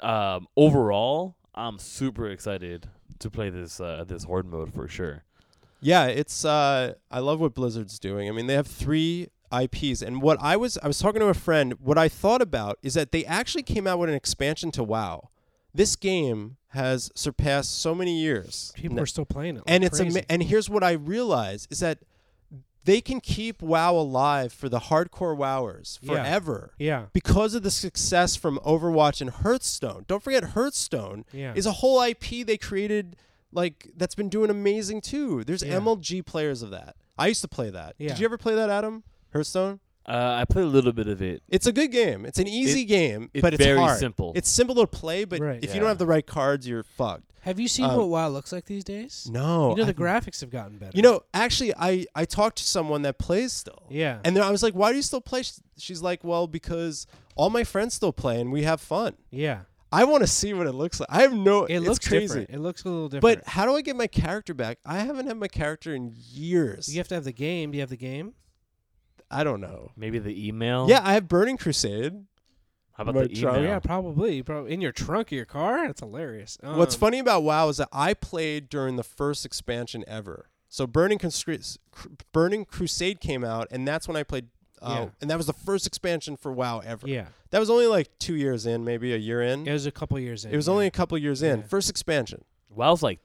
um, overall, I'm super excited to play this uh, this horde mode for sure. Yeah, it's uh I love what Blizzard's doing. I mean, they have 3 IPs and what I was I was talking to a friend, what I thought about is that they actually came out with an expansion to WoW this game has surpassed so many years. People N- are still playing it. Like and it's crazy. ama- and here's what I realize is that they can keep WoW alive for the hardcore wowers Yeah. forever yeah, because of the success from Overwatch and Hearthstone. Don't forget Hearthstone yeah. is a whole IP they created like that's been doing amazing too. There's Yeah. MLG players of that. I used to play that. Yeah. Did you ever play that, Adam? Hearthstone? Uh, I played a little bit of it. It's a good game. It's an easy game, it's but it's very hard. simple. It's simple to play, but Right. if you Yeah. don't have the right cards, you're fucked. Have you seen um, what WoW looks like these days? No. you know the I've- graphics have gotten better. You know, actually, I I talked to someone that plays still, yeah, and then I was like, "Why do you still play?" Sh- She's like, "Well, because all my friends still play, and we have fun." yeah. I want to see what it looks like. I have no. It it's looks crazy. different. It looks a little different. But how do I get my character back? I haven't had my character in years. you have to have the game. Do you have the game? I don't know. Maybe the email. Yeah, I have Burning Crusade. How about my the trunk. email? Yeah, probably. Probably in your trunk of your car. That's hilarious. What's Um, funny about WoW is that I played during the first expansion ever. So Burning Conscri- Cr- Burning Crusade came out, and that's when I played. Uh, Yeah. And that was the first expansion for WoW ever. Yeah, That was only like two years in, maybe a year in. it was a couple years in. It was yeah. only a couple years in. Yeah. First expansion. WoW's like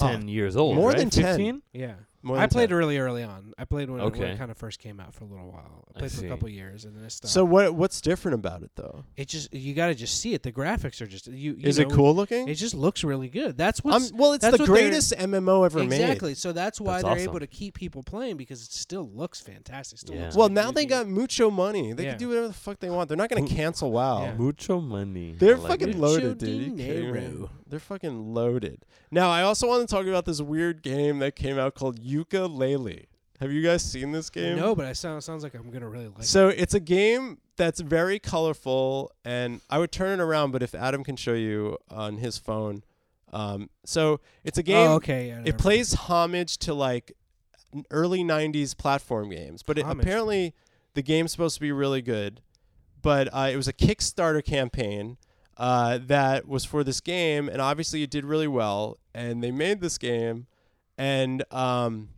Oh, ten years old. more right? than 10. 15? yeah. More I played 10. really early on. I played when, it, when it kind of first came out for a little while. I I played for see. a couple years and then it stopped. So what? What's different about it though? it just you got to just see it. The graphics are just you. you Is know, it cool looking? It just looks really good. That's what's Um, well, it's the greatest MMO ever made. exactly. So that's why That's they're awesome. able to keep people playing because it still looks fantastic. Still Yeah. looks Well, now they got mucho money. They Yeah. can do whatever the fuck they want. They're not going to cancel WoW. Yeah. Mucho money. They're like fucking it. loaded, dude. You kidding me? dinero. They're fucking loaded. Now, I also want to talk about this weird game that came out called Yooka-Laylee. Have you guys seen this game? No, but it sound sounds like I'm gonna really like. it. So it's a game that's very colorful, and I would turn it around, but if Adam can show you on his phone, um, so it's a game. Oh, okay. Yeah, It plays homage to like early '90s platform games, but it, apparently the game's supposed to be really good. But uh, it was a Kickstarter campaign uh, that was for this game, and obviously it did really well. And they made this game, and um,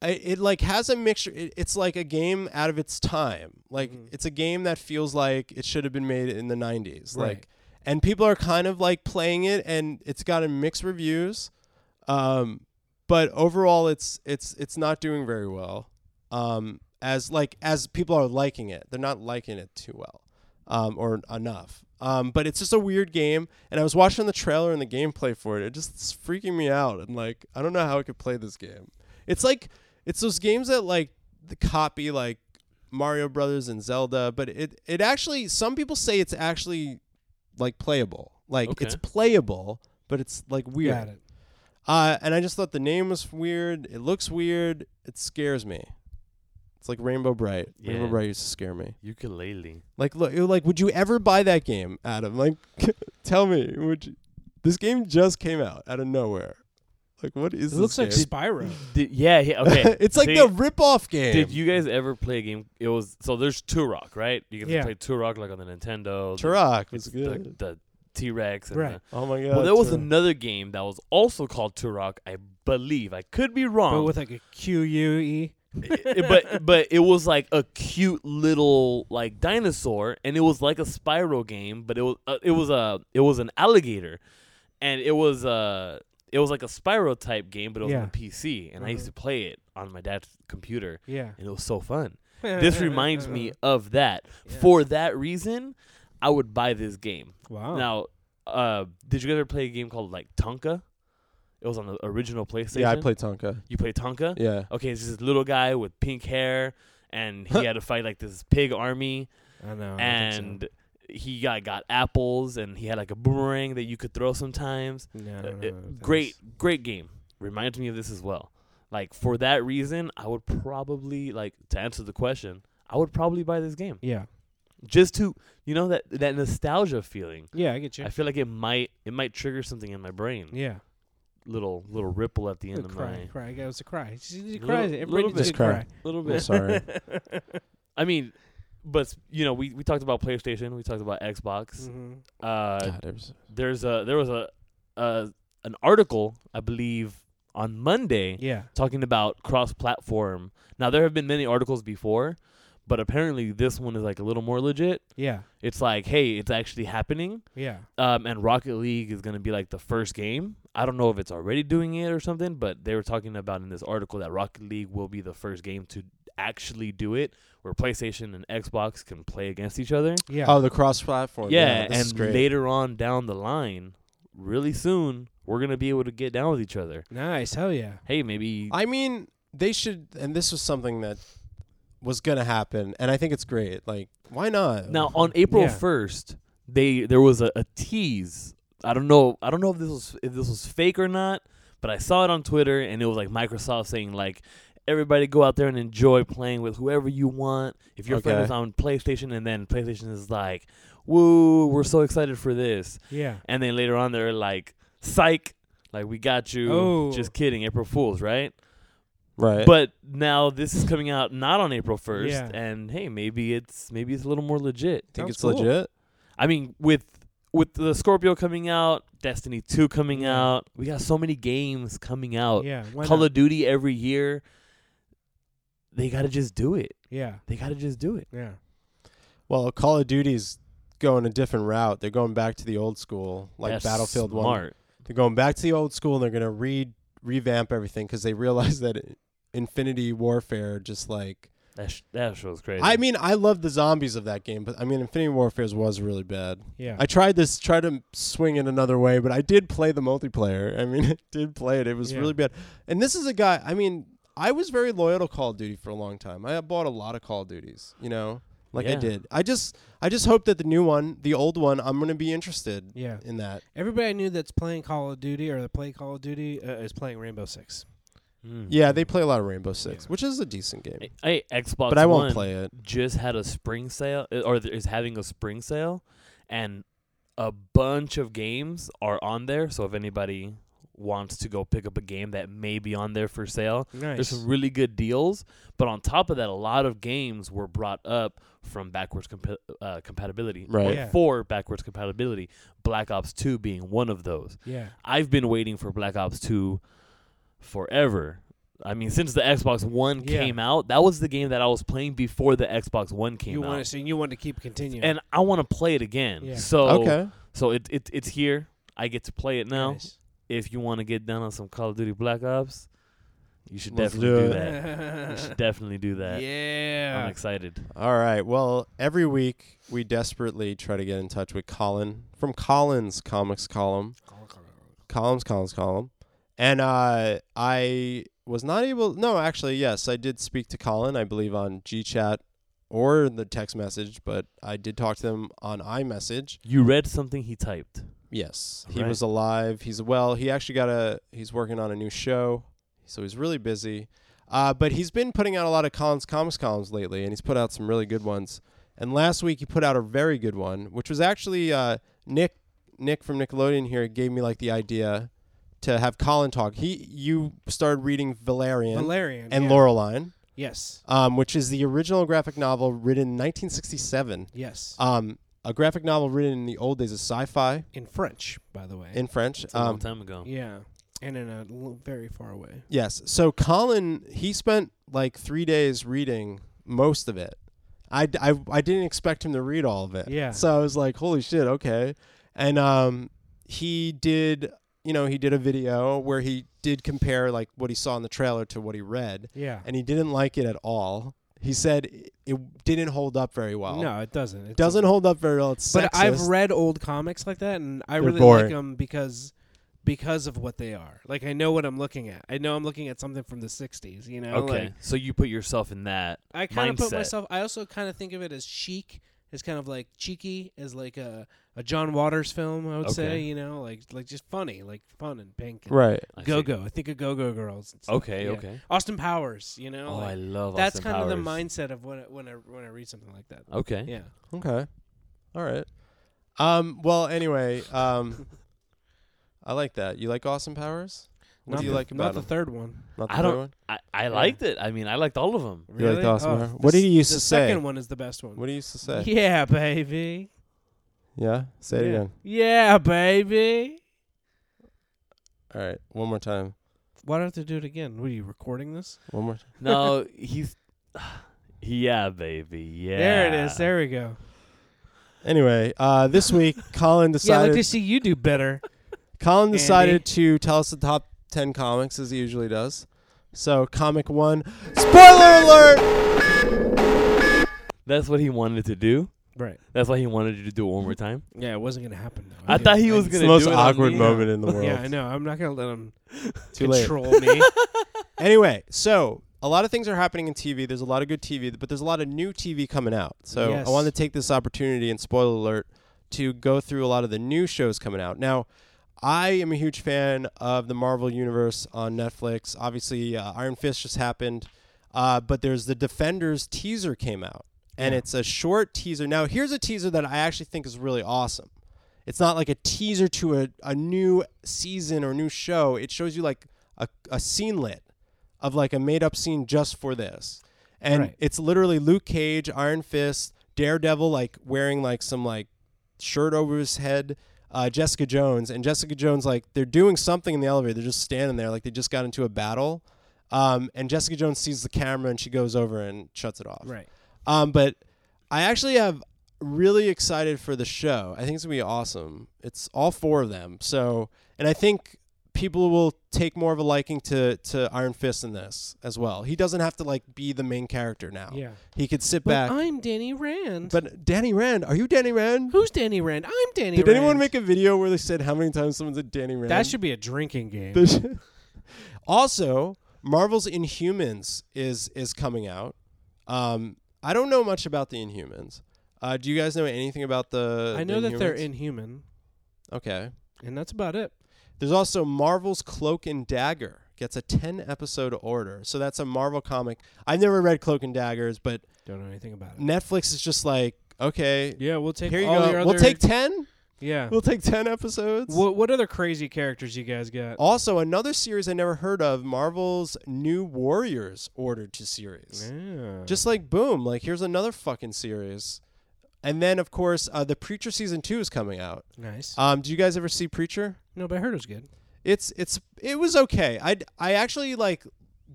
it, it like has a mixture. It, it's like a game out of its time. Like Mhm. it's a game that feels like it should have been made in the '90s. Right. Like, and people are kind of like playing it, and it's gotten mixed reviews. Um, but overall, it's it's it's not doing very well. Um, as like as people are liking it, they're not liking it too well, um, or enough. Um, but it's just a weird game, and I was watching the trailer and the gameplay for it. It just it's freaking me out, and like I don't know how I could play this game. It's like it's those games that like the copy like Mario Brothers and Zelda, but it it actually some people say it's actually like playable. Like it's playable, but it's like weird. Got it. Uh, and I just thought the name was weird. It looks weird. It scares me. It's like Rainbow Brite. Rainbow Yeah. Brite used to scare me. Yooka-Laylee. Like, look, like, would you ever buy that game, Adam? Like, tell me, would you? This game just came out out of nowhere. Like, what is It this looks like? Spyro. Did, yeah, yeah. Okay. it's like See, the rip-off game. Did you guys ever play a game? It was so there's Turok, right? You can Yeah. play Turok like on the Nintendo. the- Turok was it's good. The, the T Rex. Right. oh my god. well, there was Turok. another game that was also called Turok. I believe. I could be wrong. But with like a Q U E. but but it was like a cute little like dinosaur, and it was like a Spyro game, but it was uh, it was a it was an alligator, and it was uh it was like a Spyro type game, but it was on Yeah. the PC, and I used Uh-huh. to play it on my dad's computer, Yeah. and it was so fun. this reminds me of that. Yeah. For that reason, I would buy this game. Wow. Now, uh, did you ever play a game called like Tomba? It was on the original PlayStation. Yeah, I played Tomba. You played Tomba? Yeah. Okay, it's this little guy with pink hair, and he had to fight like this pig army, I know. I so. and he got got apples, and he had like a boomerang that you could throw sometimes. No, Uh, no, it- no, thanks. great, great game. Reminds me of this as well. Like for that reason, I would probably like to answer the question. I would probably buy this game Yeah. just to you know that that nostalgia feeling. Yeah, I get you. I feel like it might it might trigger something in my brain. yeah. Little little ripple at the end Good of cry, my cry. It was a cry. You Little- cry. little Everybody bit. needs Just to cry. cry. little I'm bit. sorry. I mean, but you know, we, we talked about PlayStation, we talked about Xbox. Mhm. Uh, God, it was- there's a there was a uh, an article I believe on Monday Yeah. talking about cross-platform. Now there have been many articles before, but apparently this one is like a little more legit. Yeah. It's like, hey, it's actually happening. Yeah. Um, and Rocket League is going to be like the first game. I don't know if it's already doing it or something, but they were talking about in this article that Rocket League will be the first game to actually do it, where PlayStation and Xbox can play against each other. Yeah. Oh, the cross-platform. Yeah, this is and later on down the line, really soon, we're gonna be able to get down with each other. nice. Hell yeah. Hey, maybe I mean, they should, and this was something that was gonna happen, and I think it's great. Like, why not? now on April Yeah. first, they there was a, a tease. I don't know. I don't know if this was if this was fake or not, but I saw it on Twitter, and it was like Microsoft saying like. Everybody go out there and enjoy playing with whoever you want. If your friend Okay. is on PlayStation, and then PlayStation is like, "Woo, we're so excited for this," Yeah. and then later on they're like, "Psych, like we got you." Oh. Just kidding, April Fools, right? Right? But now this is coming out not on April first, Yeah. and hey, maybe it's maybe it's a little more legit. think Sounds it's cool. legit. I mean, with with the Scorpio coming out, Destiny two coming Yeah. out, we got so many games coming out. Yeah. Why Call not? of Duty every year. They gotta just do it. Yeah. They gotta just do it. Yeah. Well, Call of Duty's going a different route. They're going back to the old school, like That's Battlefield One. smart. They're going back to the old school, and they're gonna re revamp everything because they realized that Infinite Warfare just like. That sh- that show's crazy. I mean, I love the zombies of that game, but I mean, Infinite Warfare was really bad. Yeah. I tried this, tried to swing it another way, but I did play the multiplayer. I mean, I did play it. It was Yeah. really bad. And this is a guy. I mean, I was very loyal to Call of Duty for a long time. I bought a lot of Call of Duties. You know, like I did. I just, I just hope that the new one, the old one, I'm gonna be interested yeah. in that. Everybody I knew that's playing Call of Duty or that play Call of Duty uh, is playing Rainbow Six. Mm. Yeah, they play a lot of Rainbow Six, Yeah. which is a decent game, Hey, hey, Xbox but I won't One play it. just had a spring sale, uh, or is having a spring sale, and a bunch of games are on there. So if anybody wants to go pick up a game that may be on there for sale, Nice. there's some really good deals. But on top of that, a lot of games were brought up from backwards compa- uh, compatibility, Right. Yeah. for backwards compatibility. Black Ops 2 being one of those. yeah. I've been waiting for Black Ops 2 forever. I mean, since the Xbox One Yeah. came out, that was the game that I was playing before the Xbox One came You out. want to so you want to keep continuing. and I want to play it again. Yeah. So okay, so it, it it's here. I get to play it now. Nice. If you want to get down on some Call of Duty Black Ops, you should Let's definitely do do, that. You should definitely do that. Yeah. I'm excited. all right. Well, every week we desperately try to get in touch with Colin from Colin's Comics column. columns, columns, column. And uh, I was not able. No, actually, yes, I did speak to Colin. I believe on GChat or the text message, but I did talk to him on iMessage. You read something he typed. Yes, he Right. was alive. He's well. He actually got a. He's working on a new show, so he's really busy. Uh, but he's been putting out a lot of Colin's comics columns lately, and he's put out some really good ones. And last week he put out a very good one, which was actually uh, Nick Nick from Nickelodeon here gave me like the idea to have Colin talk. He you started reading Valerian, Valerian and yeah. Laureline, Yes. um, which is the original graphic novel written in 1967. Yes. Um, a graphic novel written in the old days of sci-fi in French, by the way. in French. It's a long Um, time ago. yeah. And in a l- very far away. Yes. So Colin, he spent like three days reading most of it. I, I, I didn't expect him to read all of it. Yeah. So I was like, holy shit, okay. And um, he did, you know, he did a video where he did compare like what he saw in the trailer to what he read, Yeah. and he didn't like it at all. He said it- didn't hold up very well. no, it doesn't. It doesn't hold up very well. It's But I've read old comics like that, and I They're really boring. like them because because of what they are. Like I know what I'm looking at. I know I'm looking at something from the '60s. You know. Okay, Like, so you put yourself in that. I kind of put myself. I also kind of think of it as chic, as kind of like cheeky, as like a a John Waters film. I would say. Okay. You know, like like just funny, like fun and pink. And Right. Go go. I think of Go Go Girls. Okay, Yeah. okay. Austin Powers. You know. Oh, like, I love. Austin Powers. That's Austin kind of the mindset of when I, when I when I read something like that. Okay. Yeah. Okay. All right. Um. Well. Anyway. Um. I like that. You like Austin Powers? What not do you the, like about Not the third one. Not the I third don't- one? I, I liked it. I mean, I liked all of them. You like Really? the Austin Oh, Powers? the What did s- he used the to say? second one is the best one. What do you used to say? Yeah, baby. Yeah. Say it yeah. again. Yeah, baby. All right. One more time. Why do I have to do it again? What are you recording this? One more. Time. No, he's Yeah, baby. Yeah. There it is. There we go. Anyway, uh, this week Colin decided. Yeah, I'd decided like to see you do better. Colin Andy. decided to tell us the top ten comics as he usually does. So comic one, spoiler alert. That's what he wanted to do. Right. That's why he wanted you to do it one more time. Yeah, it wasn't gonna happen though. I thought he was It's gonna the most do it on awkward moment in the world. Yeah, I know. I'm not gonna let him Too late. control me. Anyway, so a lot of things are happening in TV. There's a lot of good TV, but there's a lot of new TV coming out. So Yes. I wanted to take this opportunity and spoiler alert to go through a lot of the new shows coming out. Now, I am a huge fan of the Marvel Universe on Netflix. Obviously, uh, Iron Fist just happened, uh, but there's the Defenders teaser came out, and Yeah. it's a short teaser. Now, here's a teaser that I actually think is really awesome. It's not like a teaser to a, a new season or new show. It shows you like a, a scene lit of like a made up scene just for this. And Right. it's literally Luke Cage, Iron Fist, Daredevil, like wearing like some like shirt over his head, uh, Jessica Jones. And Jessica Jones, like they're doing something in the elevator. They're just standing there, like they just got into a battle. Um, and Jessica Jones sees the camera and she goes over and shuts it off. right. Um, but I actually have really excited for the show. I think it's gonna be awesome. It's all four of them. So, and I think people will take more of a liking to to Iron Fist in this as well. He doesn't have to like be the main character now. Yeah. He could sit But back. I'm Danny Rand. but Danny Rand, are you Danny Rand? Who's Danny Rand? I'm Danny Did Rand. anyone make a video where they said how many times someone said Danny Rand? That should be a drinking game. Also, Marvel's Inhumans is is coming out. Um, I don't know much about the Inhumans. Uh, do you guys know anything about the? I know the that they're inhuman, Okay. and that's about it. There's also Marvel's Cloak and Dagger gets a 10 episode order. So that's a Marvel comic. I've never read Cloak and Daggers, but Don't know anything about it. Netflix is just like, okay, Yeah, we'll take here you all go. We'll take 10. Yeah. We'll take 10 episodes. What what other crazy characters you guys got? Also, another series I never heard of, Marvel's New Warriors ordered to series. Yeah. Just like boom, like here's another fucking series. And then of course, uh, the Preacher season 2 is coming out. nice. Um, do you guys ever see Preacher? no, but I heard it was good. It's it's it was okay. I I actually like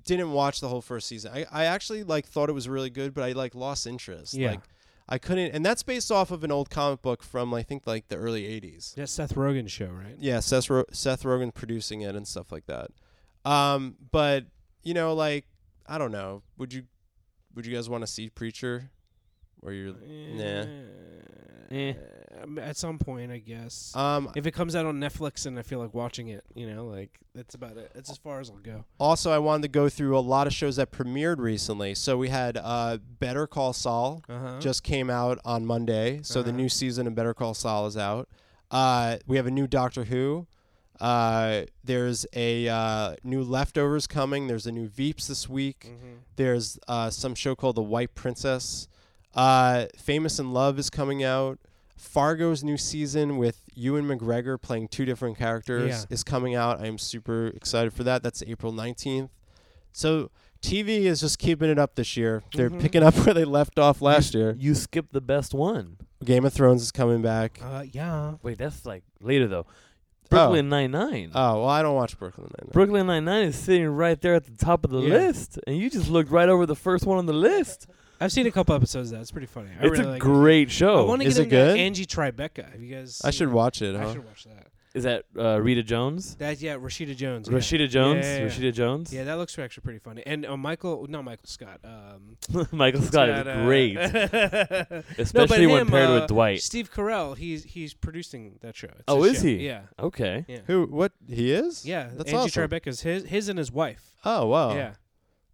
didn't watch the whole first season. I I actually like thought it was really good, but I like lost interest. Yeah. Like I couldn't and that's based off of an old comic book from I think like the early 80s. That's Seth Rogen show, right? Yeah, Seth Ro- Seth Rogen producing it and stuff like that. Um but you know like I don't know. Would you would you guys want to see Preacher? Or you're nah. Eh. Um, At some point, I guess. Um if it comes out on Netflix and I feel like watching it, you know, like that's about it. That's as far as I'll go. also I wanted to go through a lot of shows that premiered recently. So we had uh Better Call Saul. Uh huh. just came out on Monday, so the Uh-huh. new season of Better Call Saul is out. Uh, we have a new Doctor Who. Uh, there's a uh, new Leftovers coming. There's a new Veeps this week. Mm-hmm. There's uh, some show called The White Princess. Uh, Famous in Love is coming out. Fargo's new season with Ewan McGregor playing two different characters Yeah. is coming out. I am super excited for that. That's April 19th. So TV is just keeping it up this year. They're Mhm. picking up where they left off last year. You skipped the best one. Game of Thrones is coming back. Uh, yeah. Wait, that's like later though. Brooklyn Nine Nine. Oh well, I don't watch Brooklyn Nine. Brooklyn Nine Nine is sitting right there at the top of the Yeah. list, and you just looked right over the first one on the list. I've seen a couple episodes of that. It's pretty funny. I it's really a like great I show. want to Is get it into good? Angie Tribeca. Have you guys? I seen should that? watch it. I should watch that. Is that uh, Rita Jones? That yeah, Rashida Jones. yeah. Rashida Jones. Yeah, yeah, yeah. Rashida Jones. Yeah, that looks actually pretty funny. And uh, Michael, not Michael Scott. Um, Michael Scott Scott, is uh, great, no, especially but when him, paired uh, with Dwight. Steve Carell. He's he's producing that show. It's Oh, his is show. he? Yeah, Okay. yeah, Who? What? He is? yeah. That's Angie awesome. Tribeca's his his and his wife. Oh wow. Yeah,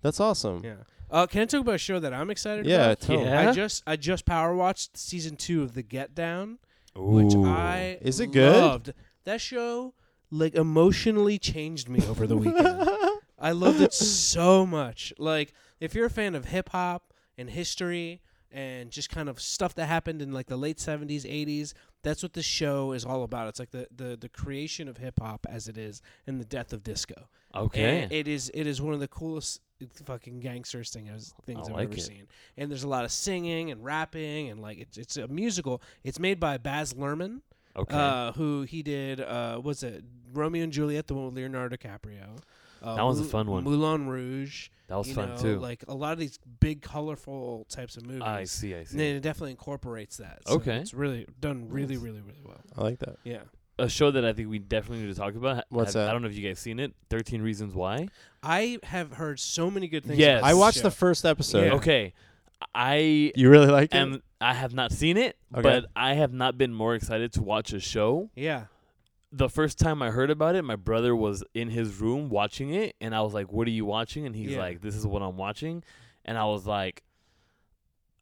That's awesome. yeah. Uh, can I talk about a show that I'm excited Yeah. about? tell 'em. Yeah. I just I just power watched season two of The Get Down, which Ooh. I Is it good? loved. That show like emotionally changed me over the weekend. I loved it so much. Like if you're a fan of hip hop and history and just kind of stuff that happened in like the late 70s, 80s, that's what this show is all about. It's like the the, the creation of hip hop as it is and the death of disco. Okay. And it is it is one of the coolest fucking gangsters thing as things I I've like ever it. seen. And there's a lot of singing and rapping and like it's it's a musical. It's made by Baz Luhrmann, okay. uh, who he did uh, was it Romeo and Juliet, the one with Leonardo DiCaprio. Uh, That was a fun one. Moulin Rouge. That was you fun know, too. Like a lot of these big, colorful types of movies. I see. I see. then it definitely incorporates that. So Okay. It's really done really, really, really well. I like that. Yeah. A show that I think we definitely need to talk about. What's I, that? I don't know if you guys seen it. Thirteen Reasons Why. I have heard so many good things. Yes. about I watched show. the first episode. Yeah. Okay. I You really like it? am. I have not seen it, Okay. but I have not been more excited to watch a show Yeah. the first time I heard about it, my brother was in his room watching it, and I was like, "What are you watching?" And he's Yeah. like, "This is what I'm watching," and I was like,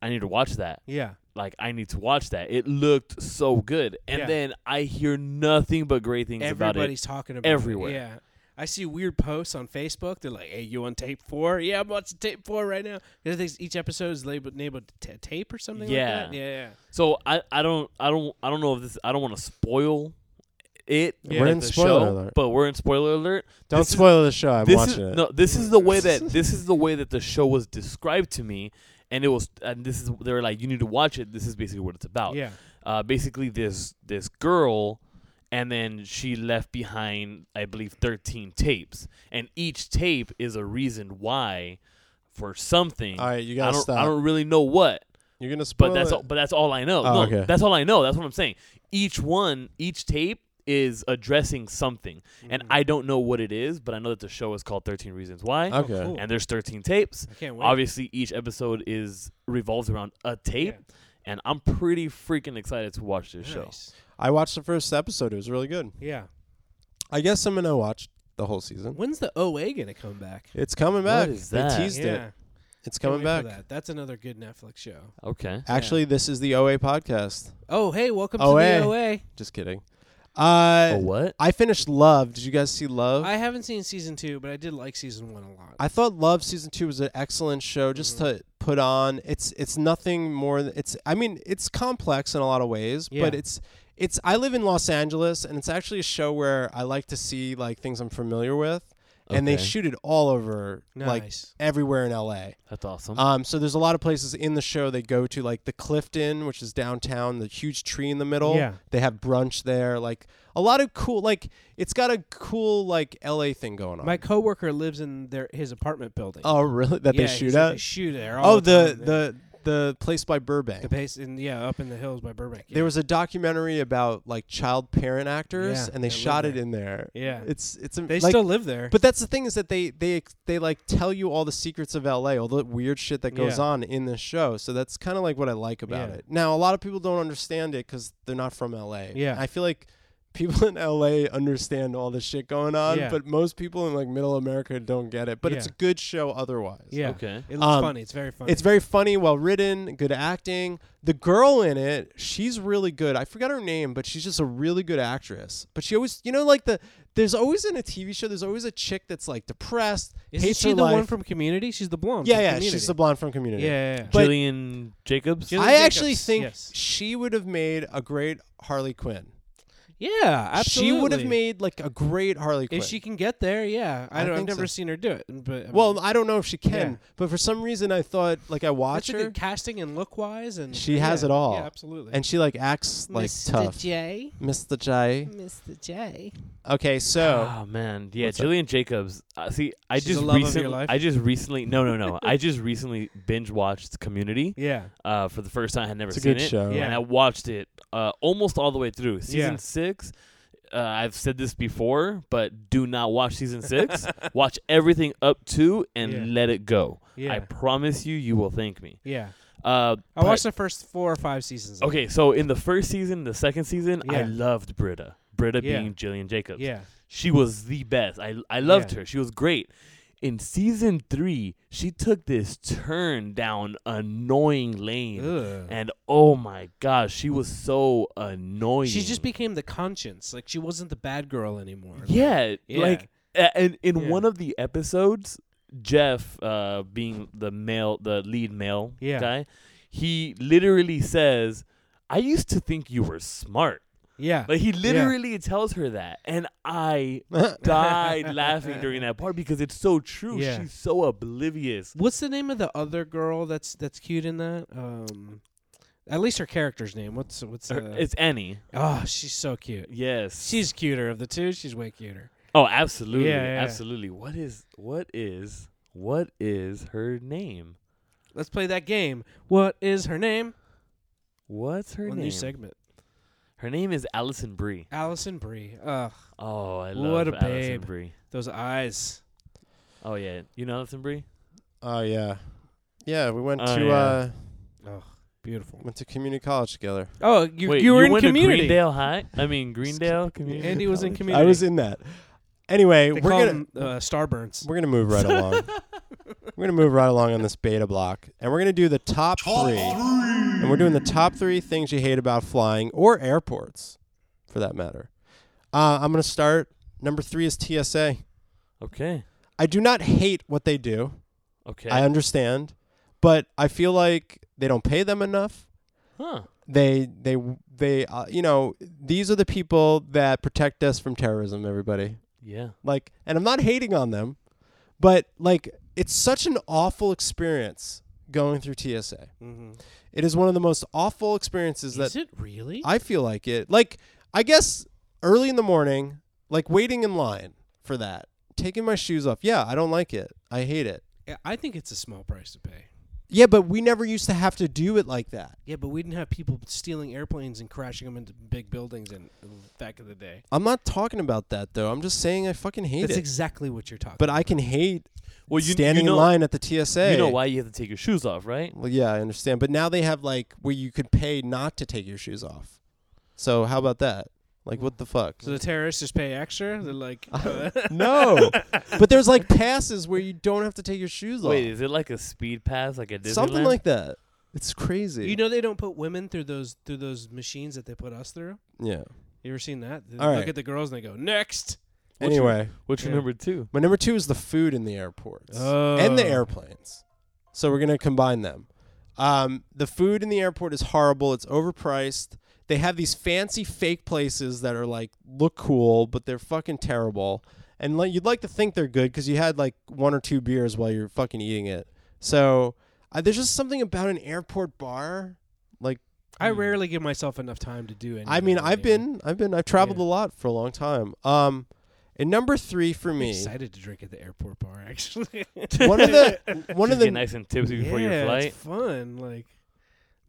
"I need to watch that. Yeah. Like, I need to watch that. It looked so good." And Yeah. then I hear nothing but great things about it. Everybody's talking about it everywhere. It. Yeah. I see weird posts on Facebook. They're like, "Hey, you on tape four? Yeah, I'm watching tape four right now." I think each episode is labeled labeled t- tape or something Yeah. like that. Yeah, yeah. So I, I don't, I don't, I don't know if this. I don't want to spoil it. Yeah. We're in the spoiler show, alert. but we're in spoiler alert. Don't this is- spoil the show. I'm watching is it. no. This is the way that this is the way that the show was described to me, and it was. And this is they were like, you need to watch it. This is basically what it's about. Yeah. Uh, basically, this this girl, and then she left behind, I believe, thirteen tapes, and each tape is a reason why, for something. All right, you gotta don't. stop. I don't really know what, You're gonna spoil but that's it. all, but that's all I know. Oh, no, okay. that's all I know. That's what I'm saying. Each one, each tape is addressing something, and Mhm. I don't know what it is, but I know that the show is called Thirteen Reasons Why, okay. cool. and there's 13 tapes. I can't wait. Obviously, each episode is revolves around a tape, and I'm pretty freaking excited to watch this show. I watched the first episode. It was really good. Yeah. I guess I'm gonna watch the whole season. When's the OA gonna come back? It's coming back. is they teased yeah. it. It's coming back. that. That's another good Netflix show. Okay. Actually, this is the OA podcast. Oh, hey, welcome OA. to the OA. Just kidding. Uh, oh, what? I finished Love. Did you guys see Love? I haven't seen season two, but I did like season one a lot. I thought Love season two was an excellent show just Mhm. to put on. It's it's nothing more. Than, it's I mean it's complex in a lot of ways, Yeah. but it's it's. I live in Los Angeles, and it's actually a show where I like to see like things I'm familiar with, and they Okay. shoot it all over like nice. everywhere in LA. That's awesome. Um, so there's a lot of places in the show they go to, like the Clifton, which is downtown, the huge tree in the middle. Yeah. They have brunch there, like a lot of cool. Like it's got a cool like LA thing going on. My coworker lives in their his apartment building. oh, really? That yeah, they shoot he's like, at? They shoot there. all Oh, the time. the the place by Burbank. the pace in yeah up in the hills by Burbank. Yeah. There was a documentary about like child parent actors, Yeah, and they they shot it there. in there. yeah. It's it's they like, still live there. But that's the thing is that they they they like tell you all the secrets of LA, all the weird shit that goes Yeah. on in this show. So that's kind of like what I like about it. Now a lot of people don't understand it because they're not from LA. Yeah. I feel like people in LA understand all the shit going on, Yeah. but most people in like Middle America don't get it. But it's a Yeah. good show otherwise. yeah. okay. It looks Um, funny. It's very funny. It's very funny, well written, good acting. The girl in it, she's really good. I forgot her name, but she's just a really good actress. But she always, you know, like the there's always in a TV show, there's always a chick that's like depressed, Isn't hates she her the one from Community? She's the blonde. yeah, from yeah, Community. she's the blonde from Community. Yeah, yeah, yeah. But- Gillian Jacobs. Jill- I Jacobs, actually think yes. she would have made a great Harley Quinn. Yeah, absolutely. She would have made like a great Harley Quinn. if she can get there. Yeah, I I don't. I've never so. seen her do it. But I mean, well, I don't know if she can, Yeah. but for some reason I thought like I that's watched a her good casting and look wise, and She has it all. Yeah, absolutely. and she like acts like tough. J, Mr. J. Mr. J. Okay, so Oh man, yeah, What's up? Gillian Jacobs. Uh, see, I She's just the love of your recently, life? I just recently, no, no, no, I just recently binge watched Community Yeah, uh, for the first time. I had never it's a seen good it, show. Yeah. and I watched it uh, almost all the way through. Season Yeah. six. Uh, I've said this before, but do not watch season six. watch everything up to and Yeah. let it go. yeah, I promise you, you will thank me. yeah. Uh, I watched the first four or five seasons. Okay, so in the first season, the second season, I loved Britta. Britta Yeah. being Gillian Jacobs. Yeah, She was the best. I I loved Yeah. her. She was great. In season three, she took this turn down annoying lane. Ugh. And oh my gosh, she was so annoying. She just became the conscience. Like she wasn't the bad girl anymore. Like, Yeah, Yeah. like and in Yeah. one of the episodes, Jeff, uh, being the male, the lead male Yeah. guy, he literally says, "I used to think you were smart." Yeah, Like he literally tells her that, and I died laughing during that part because it's so true. Yeah. She's so oblivious. What's the name of the other girl that's that's cute in that? Um, at least her character's name. What's what's? Her- Uh, it's Annie. oh, she's so cute. Yes, She's cuter of the two. She's way cuter. Oh, absolutely, Yeah, yeah. absolutely. What is what is what is her name? Let's play that game. What is her name? What's her Well, name? new segment. Her name is Alison Brie. Alison Brie. Ugh, Oh, I love What love a Alison babe. Brie. those eyes. Oh yeah, you know Alison Brie? Oh yeah, yeah. We went Oh, to yeah. uh Oh, beautiful. went to community college together. Oh, you Wait, you were in went community. to Greendale High? I mean Greendale Community. Andy was in College? community. I was in that. Anyway, They we're call gonna them uh, Starburns. we're gonna move right along. we're gonna move right along on this beta block, and we're gonna do the top three. And we're doing the top three things you hate about flying or airports, for that matter. Uh, I'm gonna start. Number three is TSA. Okay. I do not hate what they do. Okay. I understand, but I feel like they don't pay them enough. huh. They they they uh, you know these are the people that protect us from terrorism. Everybody Yeah. like, and I'm not hating on them, but like it's such an awful experience going through TSA. Mm-hmm. It is one of the most awful experiences Is that it really? I feel like it. Like I guess early in the morning, like waiting in line for that, taking my shoes off. Yeah, I don't like it. I hate it. Yeah, I think it's a small price to pay. Yeah, but we never used to have to do it like that. Yeah, but we didn't have people stealing airplanes and crashing them into big buildings in back in the day. I'm not talking about that though. I'm just saying I fucking hate That's it. That's exactly what you're talking. but I can hate Well, you standing you know, in line at the TSA. You know why you have to take your shoes off, right? Well, yeah, I understand. But now they have like where you could pay not to take your shoes off. So how about that? Like what the fuck? So the terrorists just pay extra. They're like, uh, no, but there's like passes where you don't have to take your shoes Wait, off. Wait, is it like a speed pass, like a Disneyland? Something like that. It's crazy. you know, they don't put women through those through those machines that they put us through. yeah. You ever seen that? They All look right. at the girls and they go next. What's your- Anyway, What's your Yeah. number two? my number two is the food in the airports Oh. and the airplanes. So we're gonna combine them. Um, the food in the airport is horrible. It's overpriced. They have these fancy fake places that are like look cool, but they're fucking terrible. And like you'd like to think they're good because you had like one or two beers while you're fucking eating it. So uh, there's just something about an airport bar. Like I Hmm. rarely give myself enough time to do it. I mean, I've been, I've been, I've traveled Yeah. a lot for a long time. Um, and number three for I'm me, excited to drink at the airport bar. Actually, one of the, one Just of the, get nice and tipsy before your Yeah, flight. It's fun. Like,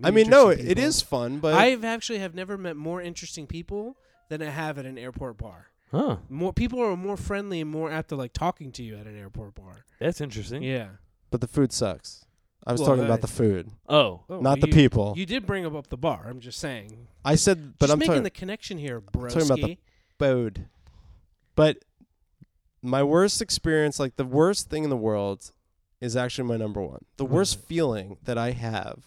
I mean, no, interesting it people. is fun, but I've actually have never met more interesting people than I have at an airport bar. Huh. More people are more friendly and more apt to like talking to you at an airport bar. That's interesting. Yeah. but the food sucks. I was Well, talking about I- the food, Oh. Oh, not the you- people. You did bring up the bar. I'm just saying. I said, but just I'm making talking the connection here, broski. talking about the- food. But my worst experience, like the worst thing in the world, is actually my number one. The hmm. worst is it? feeling that I have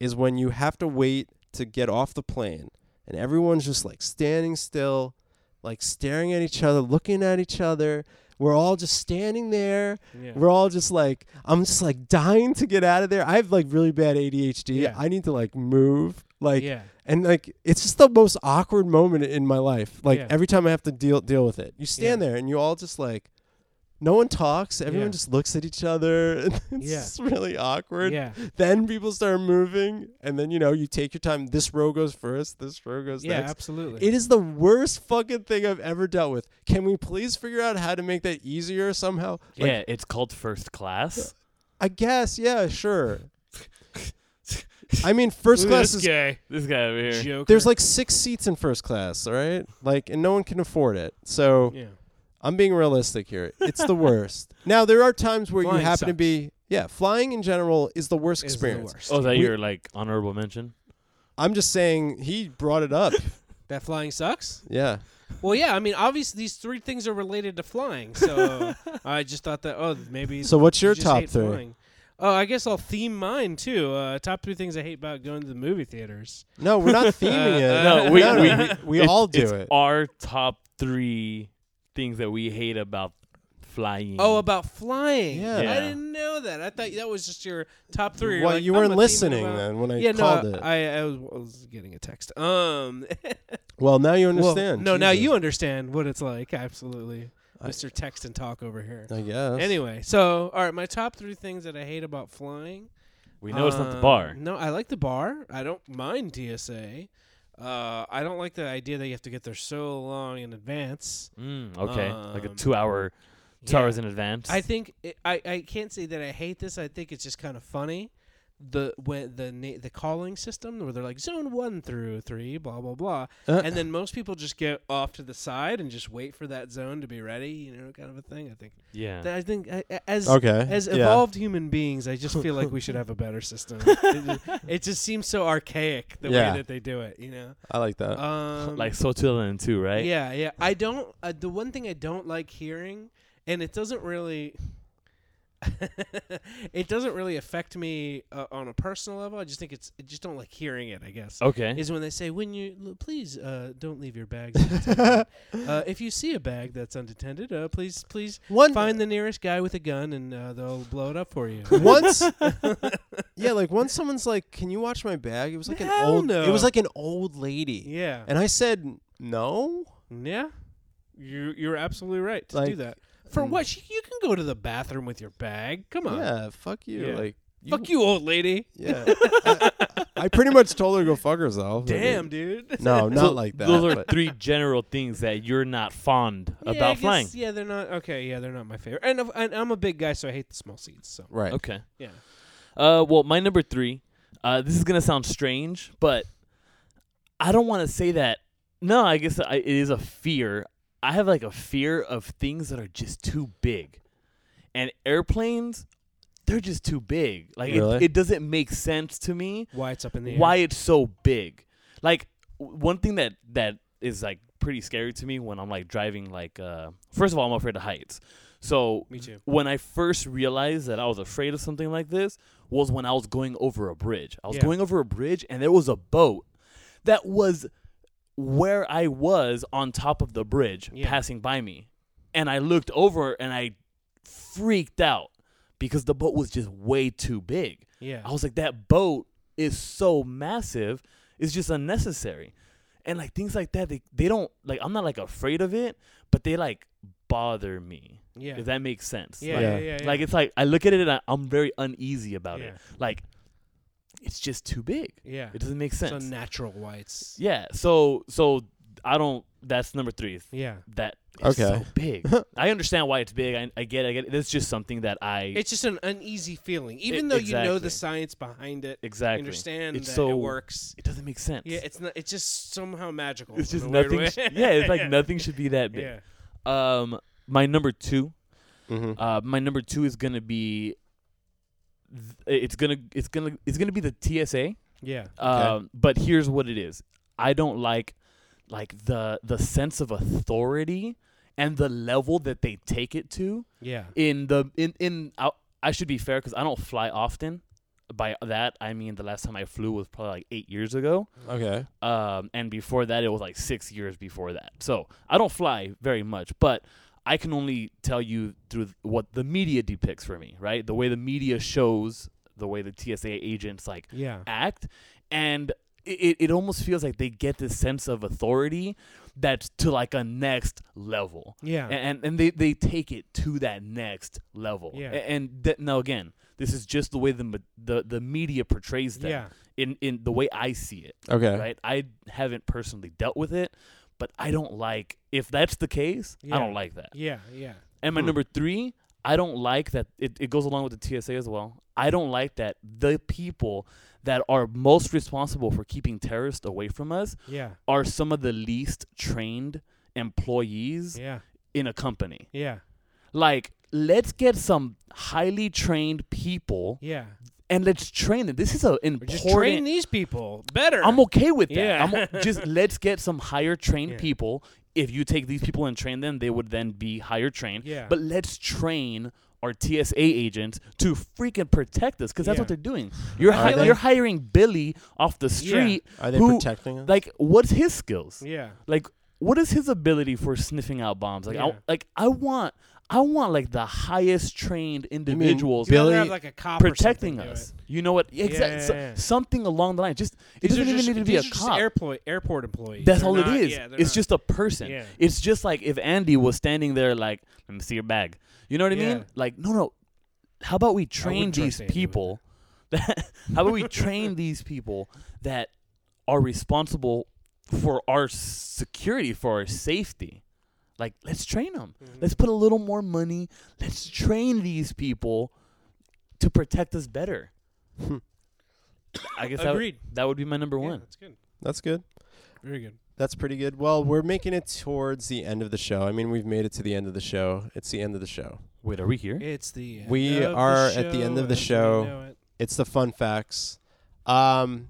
is when you have to wait to get off the plane and everyone's just like standing still, like staring at each other, looking at each other. We're all just standing there. yeah. We're all just like, I'm just like dying to get out of there. I have like really bad ADHD. Yeah. I need to like move. Like, yeah. and like it's just the most awkward moment in my life. Like Yeah. every time I have to deal deal with it. You stand Yeah. there and you all just like no one talks. Everyone Yeah. just looks at each other. And it's Yeah. just really awkward. Yeah. Then people start moving and then you know, you take your time. This row goes first, this row goes Yeah. next. Absolutely. It is the worst fucking thing I've ever dealt with. Can we please figure out how to make that easier somehow? Like, yeah, it's called first class. I guess, yeah, sure. I mean, first Look class this is guy. This guy over here. Joker. There's like six seats in first class, all right? Like, and no one can afford it. So yeah. I'm being realistic here. It's the worst. now there are times where Flying you happen to sucks. be, yeah. Flying in general is the worst Is the experience. worst. Oh, is that We- your like honorable mention? I'm just saying he brought it up. That flying sucks. yeah. Well, yeah. I mean, obviously these three things are related to flying. So I just thought that. Oh, maybe. So what's your you just top hate three? flying. Oh, I guess I'll theme mine too. Uh, top three things I hate about going to the movie theaters. No, we're not theming it. Uh, No, we- no, we- no, we, all do it's it. Our top three things that we hate about flying. Oh, about flying. Yeah. Yeah. I didn't know that. I thought that was just your top three. You're well, like, you weren't listening about- then when I Yeah, called no, it. I, I, was, I was getting a text. Um, well, now you well, understand. no, now you understand what it's like. Absolutely, I- Mr. Text and Talk over here. I guess. Anyway, so all right, my top three things that I hate about flying. we know it's not the Um, bar. No, I like the bar. I don't mind TSA. Uh, I don't like the idea that you have to get there so long in advance. Mm, okay, like a Um, two-hour, two Yeah. hours in advance. I think it, I I can't say that I hate this. I think it's just kind of funny. The when the na- the calling system where they're like zone one through three, blah blah blah, Uh, and then most people just get off to the side and just wait for that zone to be ready, you know, kind of a thing. I think. yeah. That I think I- I- as okay. as yeah. evolved human beings, I just feel like we should have a better system. it, just, it just seems so archaic the Yeah. way that they do it, you know. I like that. Um, like so two too, right? yeah, yeah. I don't. Uh, the one thing I don't like hearing, and it doesn't really, it doesn't really affect me uh, on a personal level. I just think it's. I just don't like hearing it. I guess. Okay. Is when they say, "When you l- please uh, don't leave your bags unattended. uh, if you see a bag that's unattended, uh, please please One find the nearest guy with a gun and uh, they'll blow it up for you." once yeah like once someone's like can you watch my bag it was like an Hell old no. it was like an old lady yeah, and i said no yeah. You you're absolutely right to do Like, that. For mm. what? You, you can go to the bathroom with your bag. Come on. yeah fuck you Yeah. like Fuck you, old lady. yeah I, I pretty much told her to go fuck herself I mean, Damn, dude. no not So like that Those are but- three general things that you're not fond Yeah, about guess- flying. Yeah, they're not okay. Yeah, they're not my favorite. And, and I'm a big guy, so I hate the small seats. So right Okay. yeah, Uh, well, my number three. Uh, this is gonna sound strange, but I don't want to say that. No, I guess I, it is a fear. I have like a fear of things that are just too big, and airplanes, they're just too big. Like Really? it, it doesn't make sense to me why it's up in the air? why it's so big. Like w- one thing that that is like pretty scary to me when I'm like driving. Like uh, first of all, I'm afraid of heights. So Me too. when I first realized that I was afraid of something like this was when I was going over a bridge. I was Yeah. going over a bridge and there was a boat that was where I was on top of the bridge Yeah. passing by me. And I looked over and I freaked out because the boat was just way too big. Yeah. I was like, that boat is so massive, it's just unnecessary. And like things like that, they, they don't like I'm not like afraid of it, but they like bother me. yeah. If that makes sense. yeah, Like, yeah, Yeah. yeah, like it's like I look at it and I, I'm very uneasy about it. Like it's just too big. Yeah. It doesn't make So sense. natural whites. yeah. So so I don't. That's number three. Yeah. That is Okay. so big. I understand why it's big. I, I get. It, I get. It. It's just something that I It's just an uneasy feeling, even though you know the science behind it. You exactly understand It's that so it works. It doesn't make sense. Yeah, it's not. It's just somehow magical. It's just nothing. sh- yeah. It's like nothing should be that big. Yeah. Um, my number two. Mhm. Uh, my number two is gonna be. Th- It's gonna. It's gonna. It's gonna be the TSA. Yeah. Um, but here's what it is. I don't like like the the sense of authority and the level that they take it to Yeah. in the in in I, I should be fair because I don't fly often. By that I mean the last time I flew was probably like eight years ago. okay Um, and before that it was like six years before that. So I don't fly very much, but I can only tell you through th- what the media depicts for me, right? The way the media shows, the way the TSA agents like Yeah. act and it, it almost feels like they get this sense of authority that's to like a next level Yeah. and and they, they take it to that next level Yeah. And that now again this is just the way the the, the media portrays them Yeah. in in the way i see it okay right i haven't personally dealt with it but i don't like if that's the case i don't like that Yeah. Yeah. and my Hmm. number three, I don't like that it, it goes along with the TSA as well. I don't like that the people that are most responsible for keeping terrorists away from us Yeah. are some of the least trained employees Yeah. in a company. Yeah. Like, let's get some highly trained people Yeah. And let's train them. This is a Or important. just train these people better. I'm okay with that. Yeah. I'm just let's get some higher trained Yeah. people. If you take these people and train them, they would then be higher trained. Yeah. But let's train our TSA agents to freaking protect us because that's Yeah. what they're doing. You're Are hi- they? you're hiring Billy off the street. Yeah. street. are they who- protecting us Like, what's his skills? yeah. Like, what is his ability for sniffing out bombs? Like, I, like I want, I want like the highest trained individuals You'd Billy have like a cop protecting us. You know what? Yeah, Exactly. yeah, yeah. something along the line. Just it These doesn't even just- need to be a these are just cop. airport airport employees. That's They're all not- it is. Yeah, it's not- just a person. Yeah. It's just like if Andy was standing there, like, let me see your bag. You know what I mean? Like, no, no. How about we train these trust Andy with people? That, how about we train these people that are responsible for our security, for our safety. Like, let's train them. Mhm. Let's put a little more money. Let's train these people to protect us better. I guess that, would- Agreed. that would be my number Yeah, one. that's good. That's good. Very good. That's pretty good. Well, we're making it towards the end of the show. I mean, we've made it to the end of the show. It's the end of the show. Wait, are we here? It's the end We of are at the end of the show. it. It's the fun facts. Um,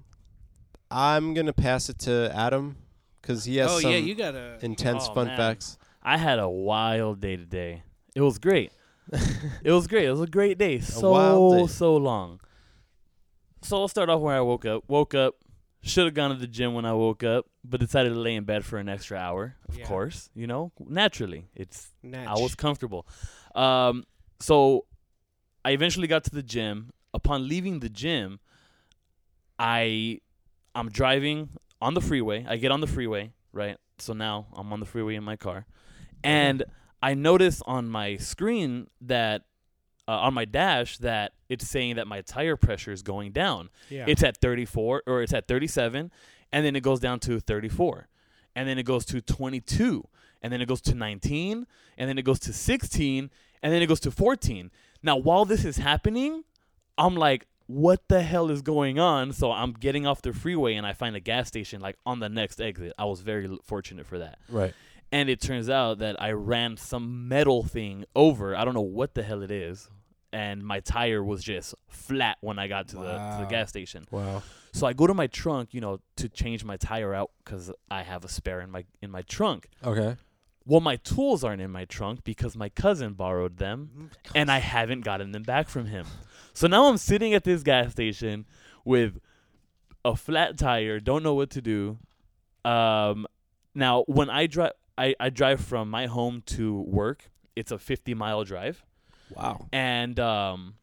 I'm gonna pass it to Adam because he has oh some yeah, you got a intense Oh, fun man. facts. I had a wild day today. It was great. it was great. It was a great day. So day. so long. So I'll start off where I woke up. Woke up. Should have gone to the gym when I woke up, but decided to lay in bed for an extra hour. Of Yeah. course, you know, naturally, it's Natch. I was comfortable. Um, so I eventually got to the gym. Upon leaving the gym, I I'm driving on the freeway. I get on the freeway, right? So now I'm on the freeway in my car, and I notice on my screen that uh, on my dash that it's saying that my tire pressure is going down. yeah. It's at 34 or it's at 37 and then it goes down to 34 and then it goes to 22 and then it goes to 19 and then it goes to 16 and then it goes to 14. Now while this is happening, I'm like what the hell is going on? So I'm getting off the freeway and I find a gas station like on the next exit. I was very fortunate for that. Right. And it turns out that I ran some metal thing over. I don't know what the hell it is. And my tire was just flat when I got to, the, to the gas station. Wow. So I go to my trunk, you know, to change my tire out because I have a spare in my in my trunk. Okay. Well, my tools aren't in my trunk because my cousin borrowed them, and I haven't gotten them back from him. So now I'm sitting at this gas station with a flat tire, don't know what to do. Um, now when I drive, I, I drive from my home to work. It's a 50 mile drive Wow. and um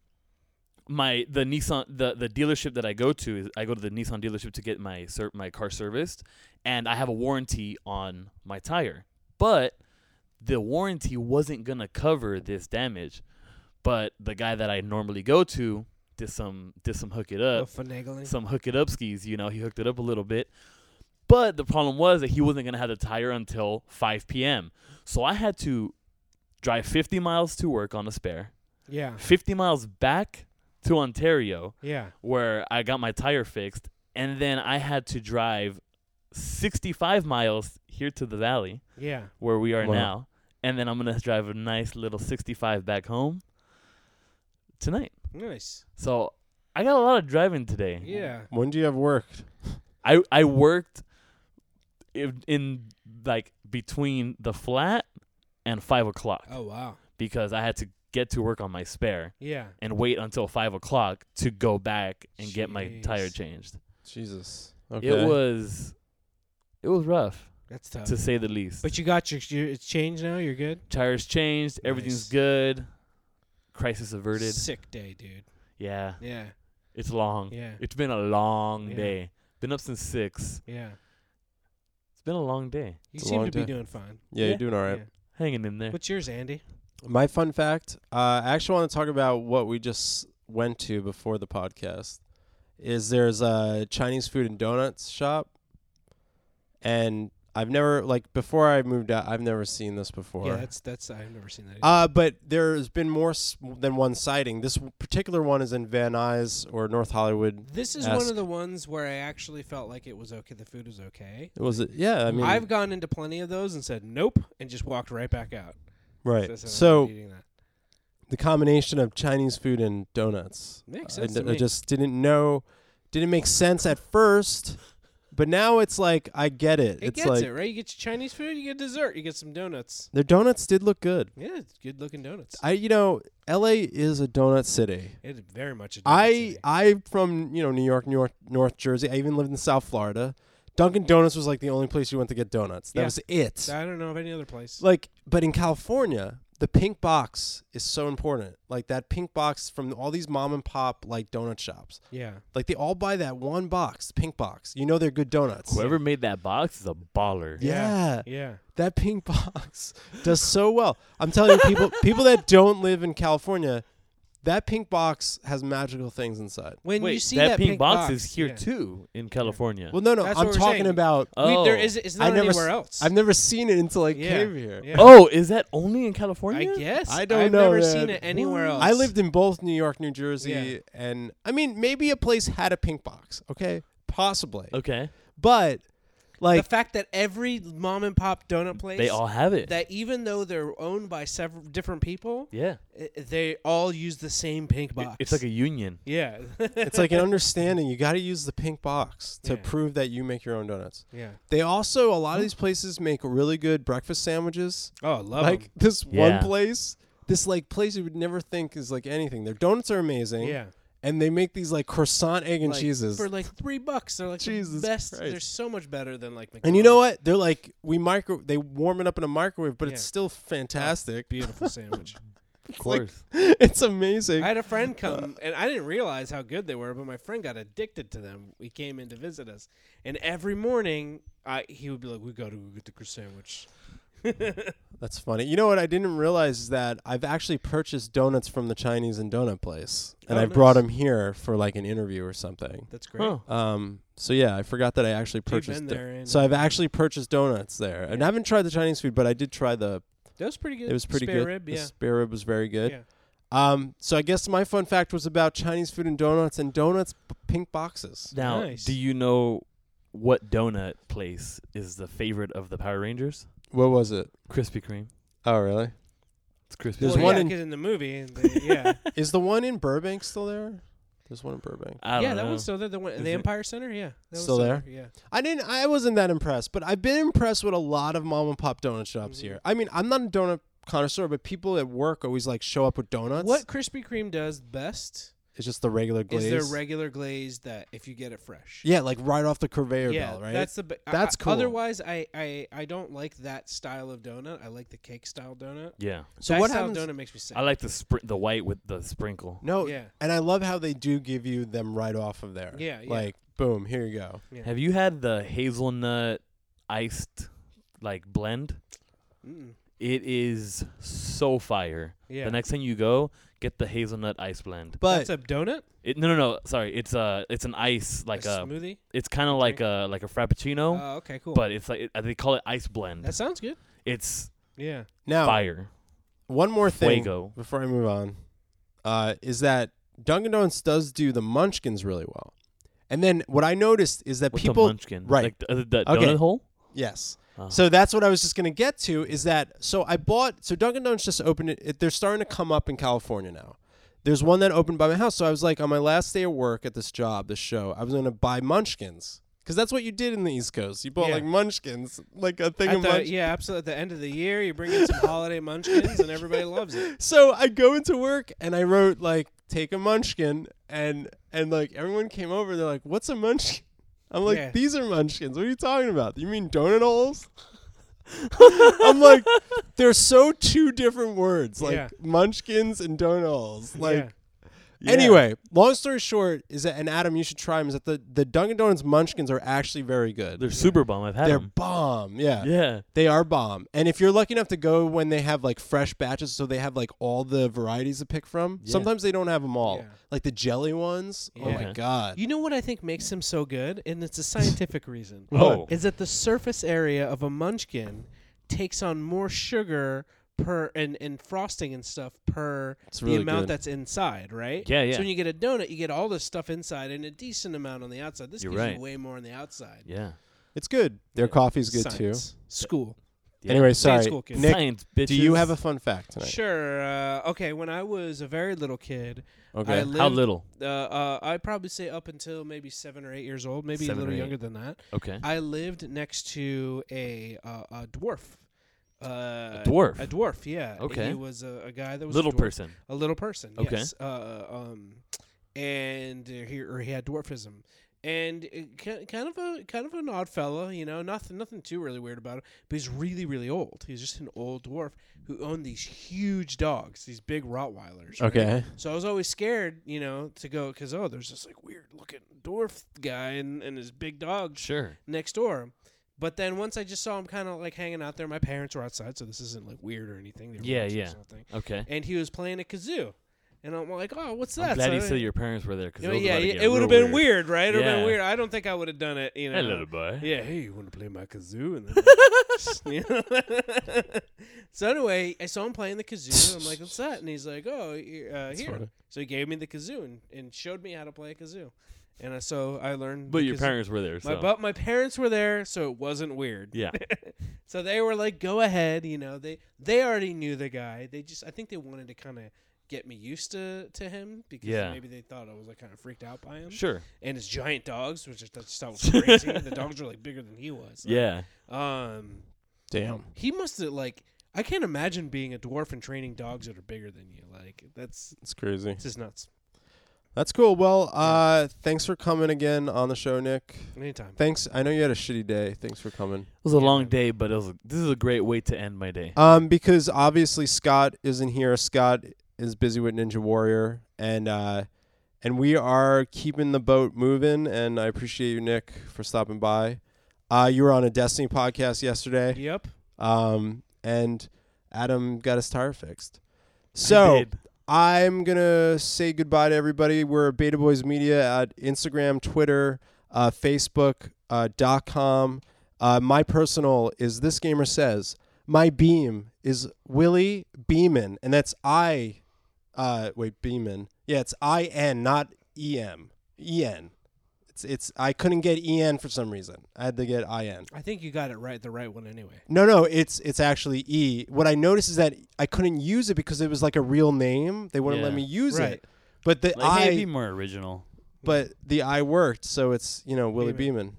my the Nissan the the dealership that I go to is I go to the Nissan dealership to get my ser- my car serviced and I have a warranty on my tire. But the warranty wasn't going to cover this damage. But the guy that I normally go to did some did some hook it up some hook it up skis. You know, he hooked it up a little bit. But the problem was that he wasn't going to have the tire until 5 p.m. So I had to drive 50 miles to work on a spare, yeah. 50 miles back to Ontario Yeah. where I got my tire fixed. And then I had to drive 65 miles here to the valley Yeah. where we are Wow. now. And then I'm going to drive a nice little 65 back home tonight. Nice. So I got a lot of driving today. Yeah. When do you have work? I I worked in, in like between the flat and five o'clock Oh wow. because I had to get to work on my spare Yeah. and wait until five o'clock to go back and get my tire changed. Jesus. Okay. It was it was rough That's tough. to say the least. but you got your, your it's changed now. You're good. Tires changed, everything's Nice. good. Crisis averted. Sick day, dude. Yeah, Yeah. it's long. Yeah. It's been a long Yeah. day. Been up since six. Yeah. It's been a long day. You It's a seem long to be day. doing fine. yeah, Yeah. you're doing all right. Yeah. Hanging in there. What's yours, Andy? My fun fact, uh, I actually want to talk about what we just went to before the podcast. Is there's a Chinese food and donuts shop, and I've never like before I moved out, I've never seen this before. Yeah, that's that's I've never seen that. Either. Uh, but there's been more s- than one sighting. This particular one is in Van Nuys or North Hollywood. this is one of the ones where I actually felt like it was okay. The food was okay. It was it? Yeah, I mean, I've gone into plenty of those and said nope, and just walked right back out. right. So not eating that. the combination of Chinese food and donuts. Makes I sense d- I just didn't know, didn't make sense at first, but now it's like I get it. it it's gets like it right. You get your Chinese food, you get dessert, you get some donuts. their donuts did look good. Yeah, it's good looking donuts. I, you know, L.A. is a donut city. it is very much a donut I, city. I'm from you know New York, New York, North Jersey. I even lived in South Florida. Dunkin' Donuts was like the only place you went to get donuts. That Yeah. was it. I don't know of any other place. like but in california the pink box is so important. Like that pink box from all these mom and pop like donut shops. Yeah, like they all buy that one box pink box. You know they're good donuts. Whoever made that box is a baller. yeah, yeah. that pink box does so well. I'm telling you people people that don't live in california that pink box has magical things inside. When Wait, you see that, that, pink, box, is here yeah. too in California. Well, no, no, That's I'm what we're talking saying. about. oh. We, there oh. is it's not I've never anywhere s- else. I've never seen it until I Yeah. came here. Yeah. Oh, is that only in California? I guess. I don't I've know, never man. seen it anywhere else. I lived in both New York, New Jersey, Yeah. and I mean, maybe a place had a pink box. Okay, possibly, Okay. but like the fact that every mom and pop donut place They all have it. that even though they're owned by several different people, yeah. i- they all use the same pink box. it's like a union. yeah. it's like an understanding. You got to use the pink box to Yeah. prove that you make your own donuts. yeah. They also a lot of these places make really good breakfast sandwiches. Oh, I love like 'em. this Yeah. one place, this like place you would never think is like anything. Their donuts are amazing. Yeah. And they make these like croissant egg and Like, cheeses. for like three bucks. They're like Jesus the best. Christ. They're so much better than like. McDonald's. and you know what? They're like we micro. They warm it up in a microwave, but it's still fantastic. Ah, beautiful sandwich. Of like- course. it's amazing. I had a friend come, and I didn't realize how good they were, but my friend got addicted to them. He came in to visit us, and every morning, I he would be like, "We got to go get the croissant sandwich." That's funny. You know what I didn't realize is that I've actually purchased donuts from the Chinese and donut place, and Oh, I brought them here for like an interview or something. That's great. Huh. Um, so yeah, I forgot that I actually purchased. been there and- so I've actually purchased donuts there, and I haven't tried the Chinese food, but I did try the. That was pretty good. It was pretty Spare good. Rib, the yeah. spare rib was very good. Yeah. Um, so I guess my fun fact was about Chinese food and donuts, and donuts p- pink boxes. Now, Nice. do you know what donut place is the favorite of the Power Rangers? What was it? Krispy Kreme. Oh, really? It's Krispy There's well, Kreme. one yeah, in- in the movie. they- yeah, Is the one in Burbank still there? There's one in Burbank. I don't yeah, that know. one's still there. The, one, Is the? Empire Center, yeah, that was Still there? Yeah, I didn't. I wasn't that impressed, but I've been impressed with a lot of mom and pop donut shops Mhm. here. I mean, I'm not a donut connoisseur, but people at work always like show up with donuts. what Krispy Kreme does best It's just the regular glaze. is their regular glaze that if you get it fresh. yeah, like right off the conveyor yeah, belt, right? that's the. Be- I- That's I- cool. Otherwise, I, I I don't like that style of donut. I like the cake style donut. Yeah. so that what style happens? donut makes me sick. I like the spr- the white with the sprinkle. no, Yeah. and I love how they do give you them right off of there. Yeah, yeah. Like boom, here you go. Yeah. Have you had the hazelnut iced like blend? Mm-mm. It is so fire. Yeah. The next time you go, get the hazelnut ice blend. But That's a donut. It, no, no, no. Sorry, it's a it's an ice like a a. smoothie. It's kind of like a like a frappuccino, Oh, okay, cool. but it's like it, they call it ice blend. that sounds good. it's Yeah. now fire. one more thing Fuego. before I move on, uh, is that Dunkin' Donuts does do the Munchkins really well. And then what I noticed is that What's people a munchkin? right. Like the, the Okay. donut hole. yes. So uh-huh. that's what I was just going to get to is that so I bought so Dunkin' Donuts just opened it, it. They're starting to come up in California now. There's one that opened by my house. So I was like on my last day of work at this job, this show, I was going to buy Munchkins because that's what you did in the East Coast. You bought Yeah. like Munchkins, like a thing At of the, Munchkins. yeah, absolutely. At the end of the year, you bring in some holiday munchkins, and everybody loves it. So I go into work and I wrote like take a munchkin and and like everyone came over they're like what's a munchkin? I'm like Yeah. these are munchkins. What are you talking about? You mean donut holes? I'm like they're so two different words like Yeah. munchkins and donut holes. Like yeah. Yeah. Anyway, long story short is that, and Adam, you should try them. Is that the the Dunkin' Donuts Munchkins are actually very good. they're super bomb. I've had them. They're them. bomb. Yeah. Yeah. They are bomb. And if you're lucky enough to go when they have like fresh batches, so they have like all the varieties to pick from, Yeah. sometimes they don't have them all. Yeah. Like the jelly ones. Oh my God. You know what I think makes them so good, and it's a scientific reason. Oh. Is that the surface area of a munchkin takes on more sugar per and, and frosting and stuff per It's the really amount good. that's inside, right? Yeah, yeah. So when you get a donut, you get all this stuff inside and a decent amount on the outside. This You're gives right. you way more on the outside. Yeah. It's good. Their Yeah. coffee's good Science. School. yeah. Anyway, Stay sorry. school, kids. Nick, Science, bitches. do you have a fun fact tonight? Sure. Uh, okay. When I was a very little kid, Okay. I lived, How little? Uh, uh, I'd probably say up until maybe seven or eight years old, maybe Seven a little younger than that. Okay. I lived next to a uh, a dwarf. Uh, dwarf? A dwarf, yeah. Okay. He was a, a guy that was little a person. A little person. Okay. Yes. Uh, um, and uh, he or he had dwarfism, and it, kind of a kind of an odd fellow, you know. Nothing nothing too really weird about him, but he's really really old. He's just an old dwarf who owned these huge dogs, these big Rottweilers. right? okay. So I was always scared, you know, to go because oh, there's this like weird looking dwarf guy and, and his big dog Sure. next door. But then once I just saw him kind of like hanging out there, my parents were outside, so this isn't like weird or anything. They were Yeah, watching yeah. Something. Okay. And he was playing a kazoo, And I'm like, oh, what's I'm that? glad So you I- said your parents were there. Cause You know, yeah, yeah, it would have been weird, right? It would have Yeah. been weird. I don't think I would have done it. You know, Hey, little boy. Yeah, hey, you want to play my kazoo? And then, you know? so anyway, I saw him playing the kazoo. I'm like, what's that? And he's like, oh, here. Uh, here. funny. So he gave me the kazoo and, and showed me how to play a kazoo. And so I learned. But your parents were there. My, So. but my parents were there, so it wasn't weird. yeah. So they were like, "Go ahead," you know. They they already knew the guy. They just, I think they wanted to kind of get me used to to him because Yeah. maybe they thought I was like kind of freaked out by him Sure. and his giant dogs, which I just thought was crazy. the dogs were like bigger than he was. Like, Yeah. Um, Damn. he must have like. I can't imagine being a dwarf and training dogs that are bigger than you. Like that's It's crazy. it's just nuts. That's cool. Well, uh, thanks for coming again on the show, Nick. Anytime. Thanks. I know you had a shitty day. Thanks for coming. It was a Yeah. long day, but it was. A, this is a great way to end my day. Um, because obviously Scott isn't here. Scott is busy with Ninja Warrior, and uh, and we are keeping the boat moving. And I appreciate you, Nick, for stopping by. Uh, you were on a Destiny podcast yesterday, Yep. um, and Adam got his tire fixed. I So did. I'm gonna say goodbye to everybody. We're Beta Boys Media at Instagram, Twitter, uh, Facebook uh, dot com. Uh, my personal is this gamer says my beam is Willie Beeman, and that's I. Uh, wait, Beeman. Yeah, it's I N, not E M. E N. It's it's. I couldn't get E N for some reason. I had to get in. I think you got it right, the right one anyway. No, no, it's it's actually E. What I noticed is that I couldn't use it because it was like a real name. They wouldn't let Yeah. me use Right. it. But the Like, hey, I, be more original. but the I worked, so it's you know Willie Beeman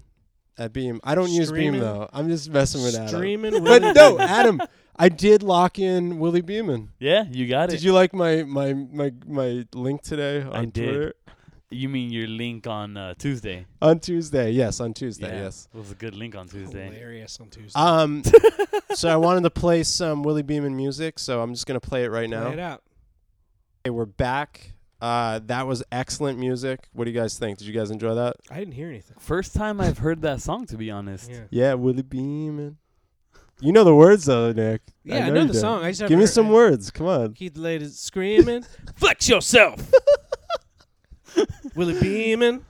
at Beam. I don't use Beam Streaming- though. I'm just messing with Adam. Streaming. But no, Beeman. Adam, I did lock in Willie Beeman. Yeah, you got it. Did you like my my my my link today on I did. Twitter? You mean your link on uh, Tuesday? On Tuesday, yes, on Tuesday, yeah, yes. it was a good link on Tuesday. Hilarious on Tuesday. Um, so I wanted to play some Willie Beamen music, so I'm just gonna play it right now. Play it out. Okay, we're back. Uh, that was excellent music. What do you guys think? Did you guys enjoy that? I didn't hear anything. First time I've heard that song, to be honest. Yeah. Yeah, Willie Beamen. You know the words though, Nick. Yeah, I know, you the do. song. I just Give haven't me heard- some I- words. Come on. Keep the ladies screaming. Flex yourself. Willie Beamen.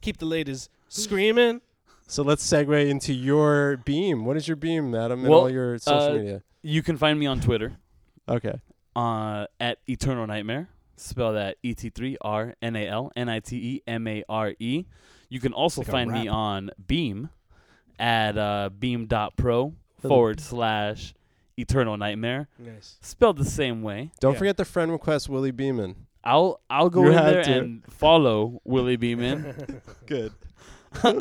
Keep the ladies screaming. So let's segue into your beam. What is your beam, Adam, and Well, all your social uh, media? You can find me on Twitter Okay. uh, at Eternal Nightmare. Spell that E T three R N A L N I T E M A R E. You can also Like a find me rap. on Beam at uh, beam.pro forward slash Eternal Nightmare. Nice. Spelled the same way. Don't Yeah. forget the friend request, Willie Beamen. I'll I'll go You in had there to. and follow Willie Beamen. Good.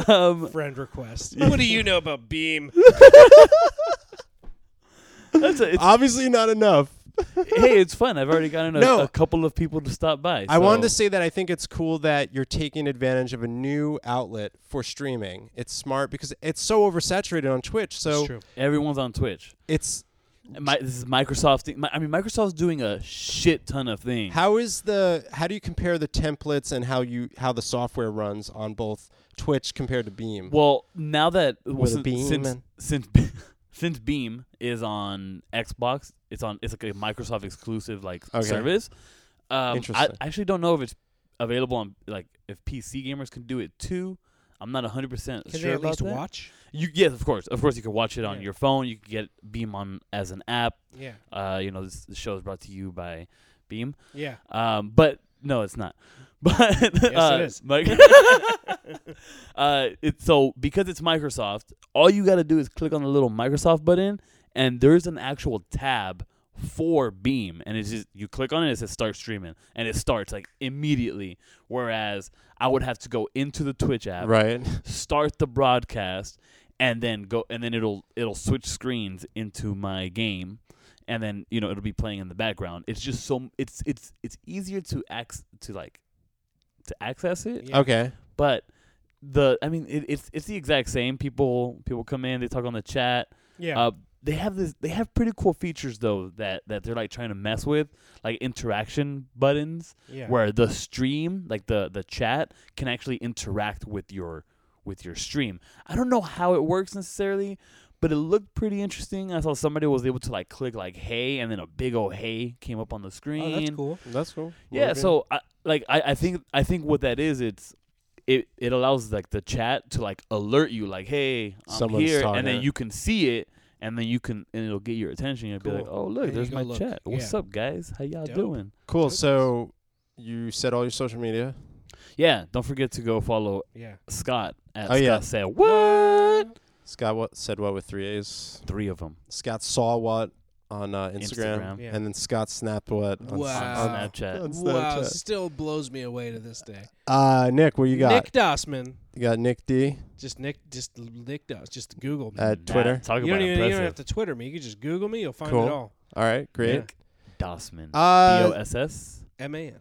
um, Friend request. what do you know about Beam? that's a, it's, Obviously not enough. hey, it's fun. I've already gotten a, No. a couple of people to stop by. I wanted to so- say that I think it's cool that you're taking advantage of a new outlet for streaming. It's smart because it's so oversaturated on Twitch. So It's true. everyone's on Twitch. it's And My, this is Microsoft. thing- I mean, Microsoft's doing a shit ton of things. how is the how do you compare the templates and how you how the software runs on both Twitch compared to Beam? well, now that well, With since, Beam since and- since since Beam is on Xbox, it's on it's like a Microsoft exclusive like Okay. service. Um, I, Interesting. I actually don't know if it's available on like if PC gamers can do it too. I'm not 100 percent Can sure they at about least that. watch? You yes, of course, of course, you can watch it on Yeah. your phone. You can get Beam on as an app. Yeah. Uh, you know, this the show is brought to you by Beam. Yeah. Um, but no, it's not. But it uh, is. Mic- uh, it's so because it's Microsoft, all you got to do is click on the little Microsoft button, and there's an actual tab for Beam, and it's just you click on it, it says start streaming, and it starts like immediately. Whereas I would have to go into the Twitch app, right. start the broadcast, and then go, and then it'll it'll switch screens into my game, and then you know it'll be playing in the background. It's just so it's it's it's easier to ac- to like to access it, Yeah. Okay. but the I mean it, it's it's the exact same. People people come in, they talk on the chat. Yeah. Uh, they have this. They have pretty cool features though that that they're like trying to mess with, like interaction buttons yeah. where the stream, like the the chat, can actually interact with your with your stream. I don't know how it works necessarily, but it looked pretty interesting. I saw somebody was able to like click like hey, and then a big old hey came up on the screen. Oh, that's cool. That's cool. Yeah, so I, like I, I think I think what that is, it's it it allows like the chat to like alert you like, hey, I'm Someone's here, and then you can see it, and then you can and it'll get your attention. You'll be like, oh look, And there's my look. chat. What's Yeah. up, guys? How y'all Dope. doing? cool. Dope. So you said all your social media. Yeah, don't forget to go follow Yeah. Scott at Oh, Scott yeah. said what Scott what said what with three A's. three of them Scott saw what on uh, Instagram, Instagram. Yeah. and then Scott snapped what on, Wow. on, on Snapchat. on Wow, still blows me away to this day. Uh, Nick, what you got? Nick Dossman. You got Nick D Just Nick, just Nick Doss. Just Google me. at Twitter. Nah, talk you, don't about even, you don't have to Twitter me. You can just Google me. You'll find Cool. it all. All right, great. Yeah. Dossman. Uh, D O S S. M A N.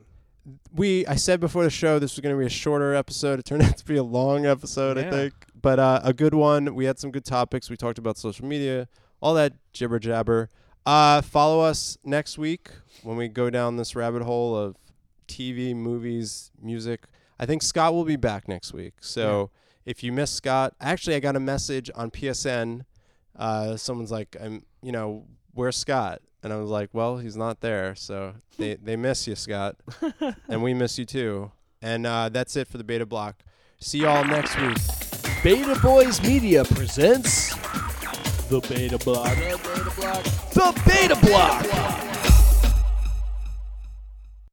we I said before the show this was going to be a shorter episode. It turned out to be a long episode, I think, but uh, a good one. We had some good topics. We talked about social media, all that jibber jabber. Uh, follow us next week when we go down this rabbit hole of TV, movies, music. I think Scott will be back next week. So if you miss Scott, actually, I got a message on PSN. Uh, someone's like, "I'm, you know, where's Scott?" And I was like, "Well, he's not there." So they they miss you, Scott, and we miss you too. And uh, that's it for the beta block. See y'all next week. Beta Boys Media presents the Beta Block. The Beta Block. The Beta Block.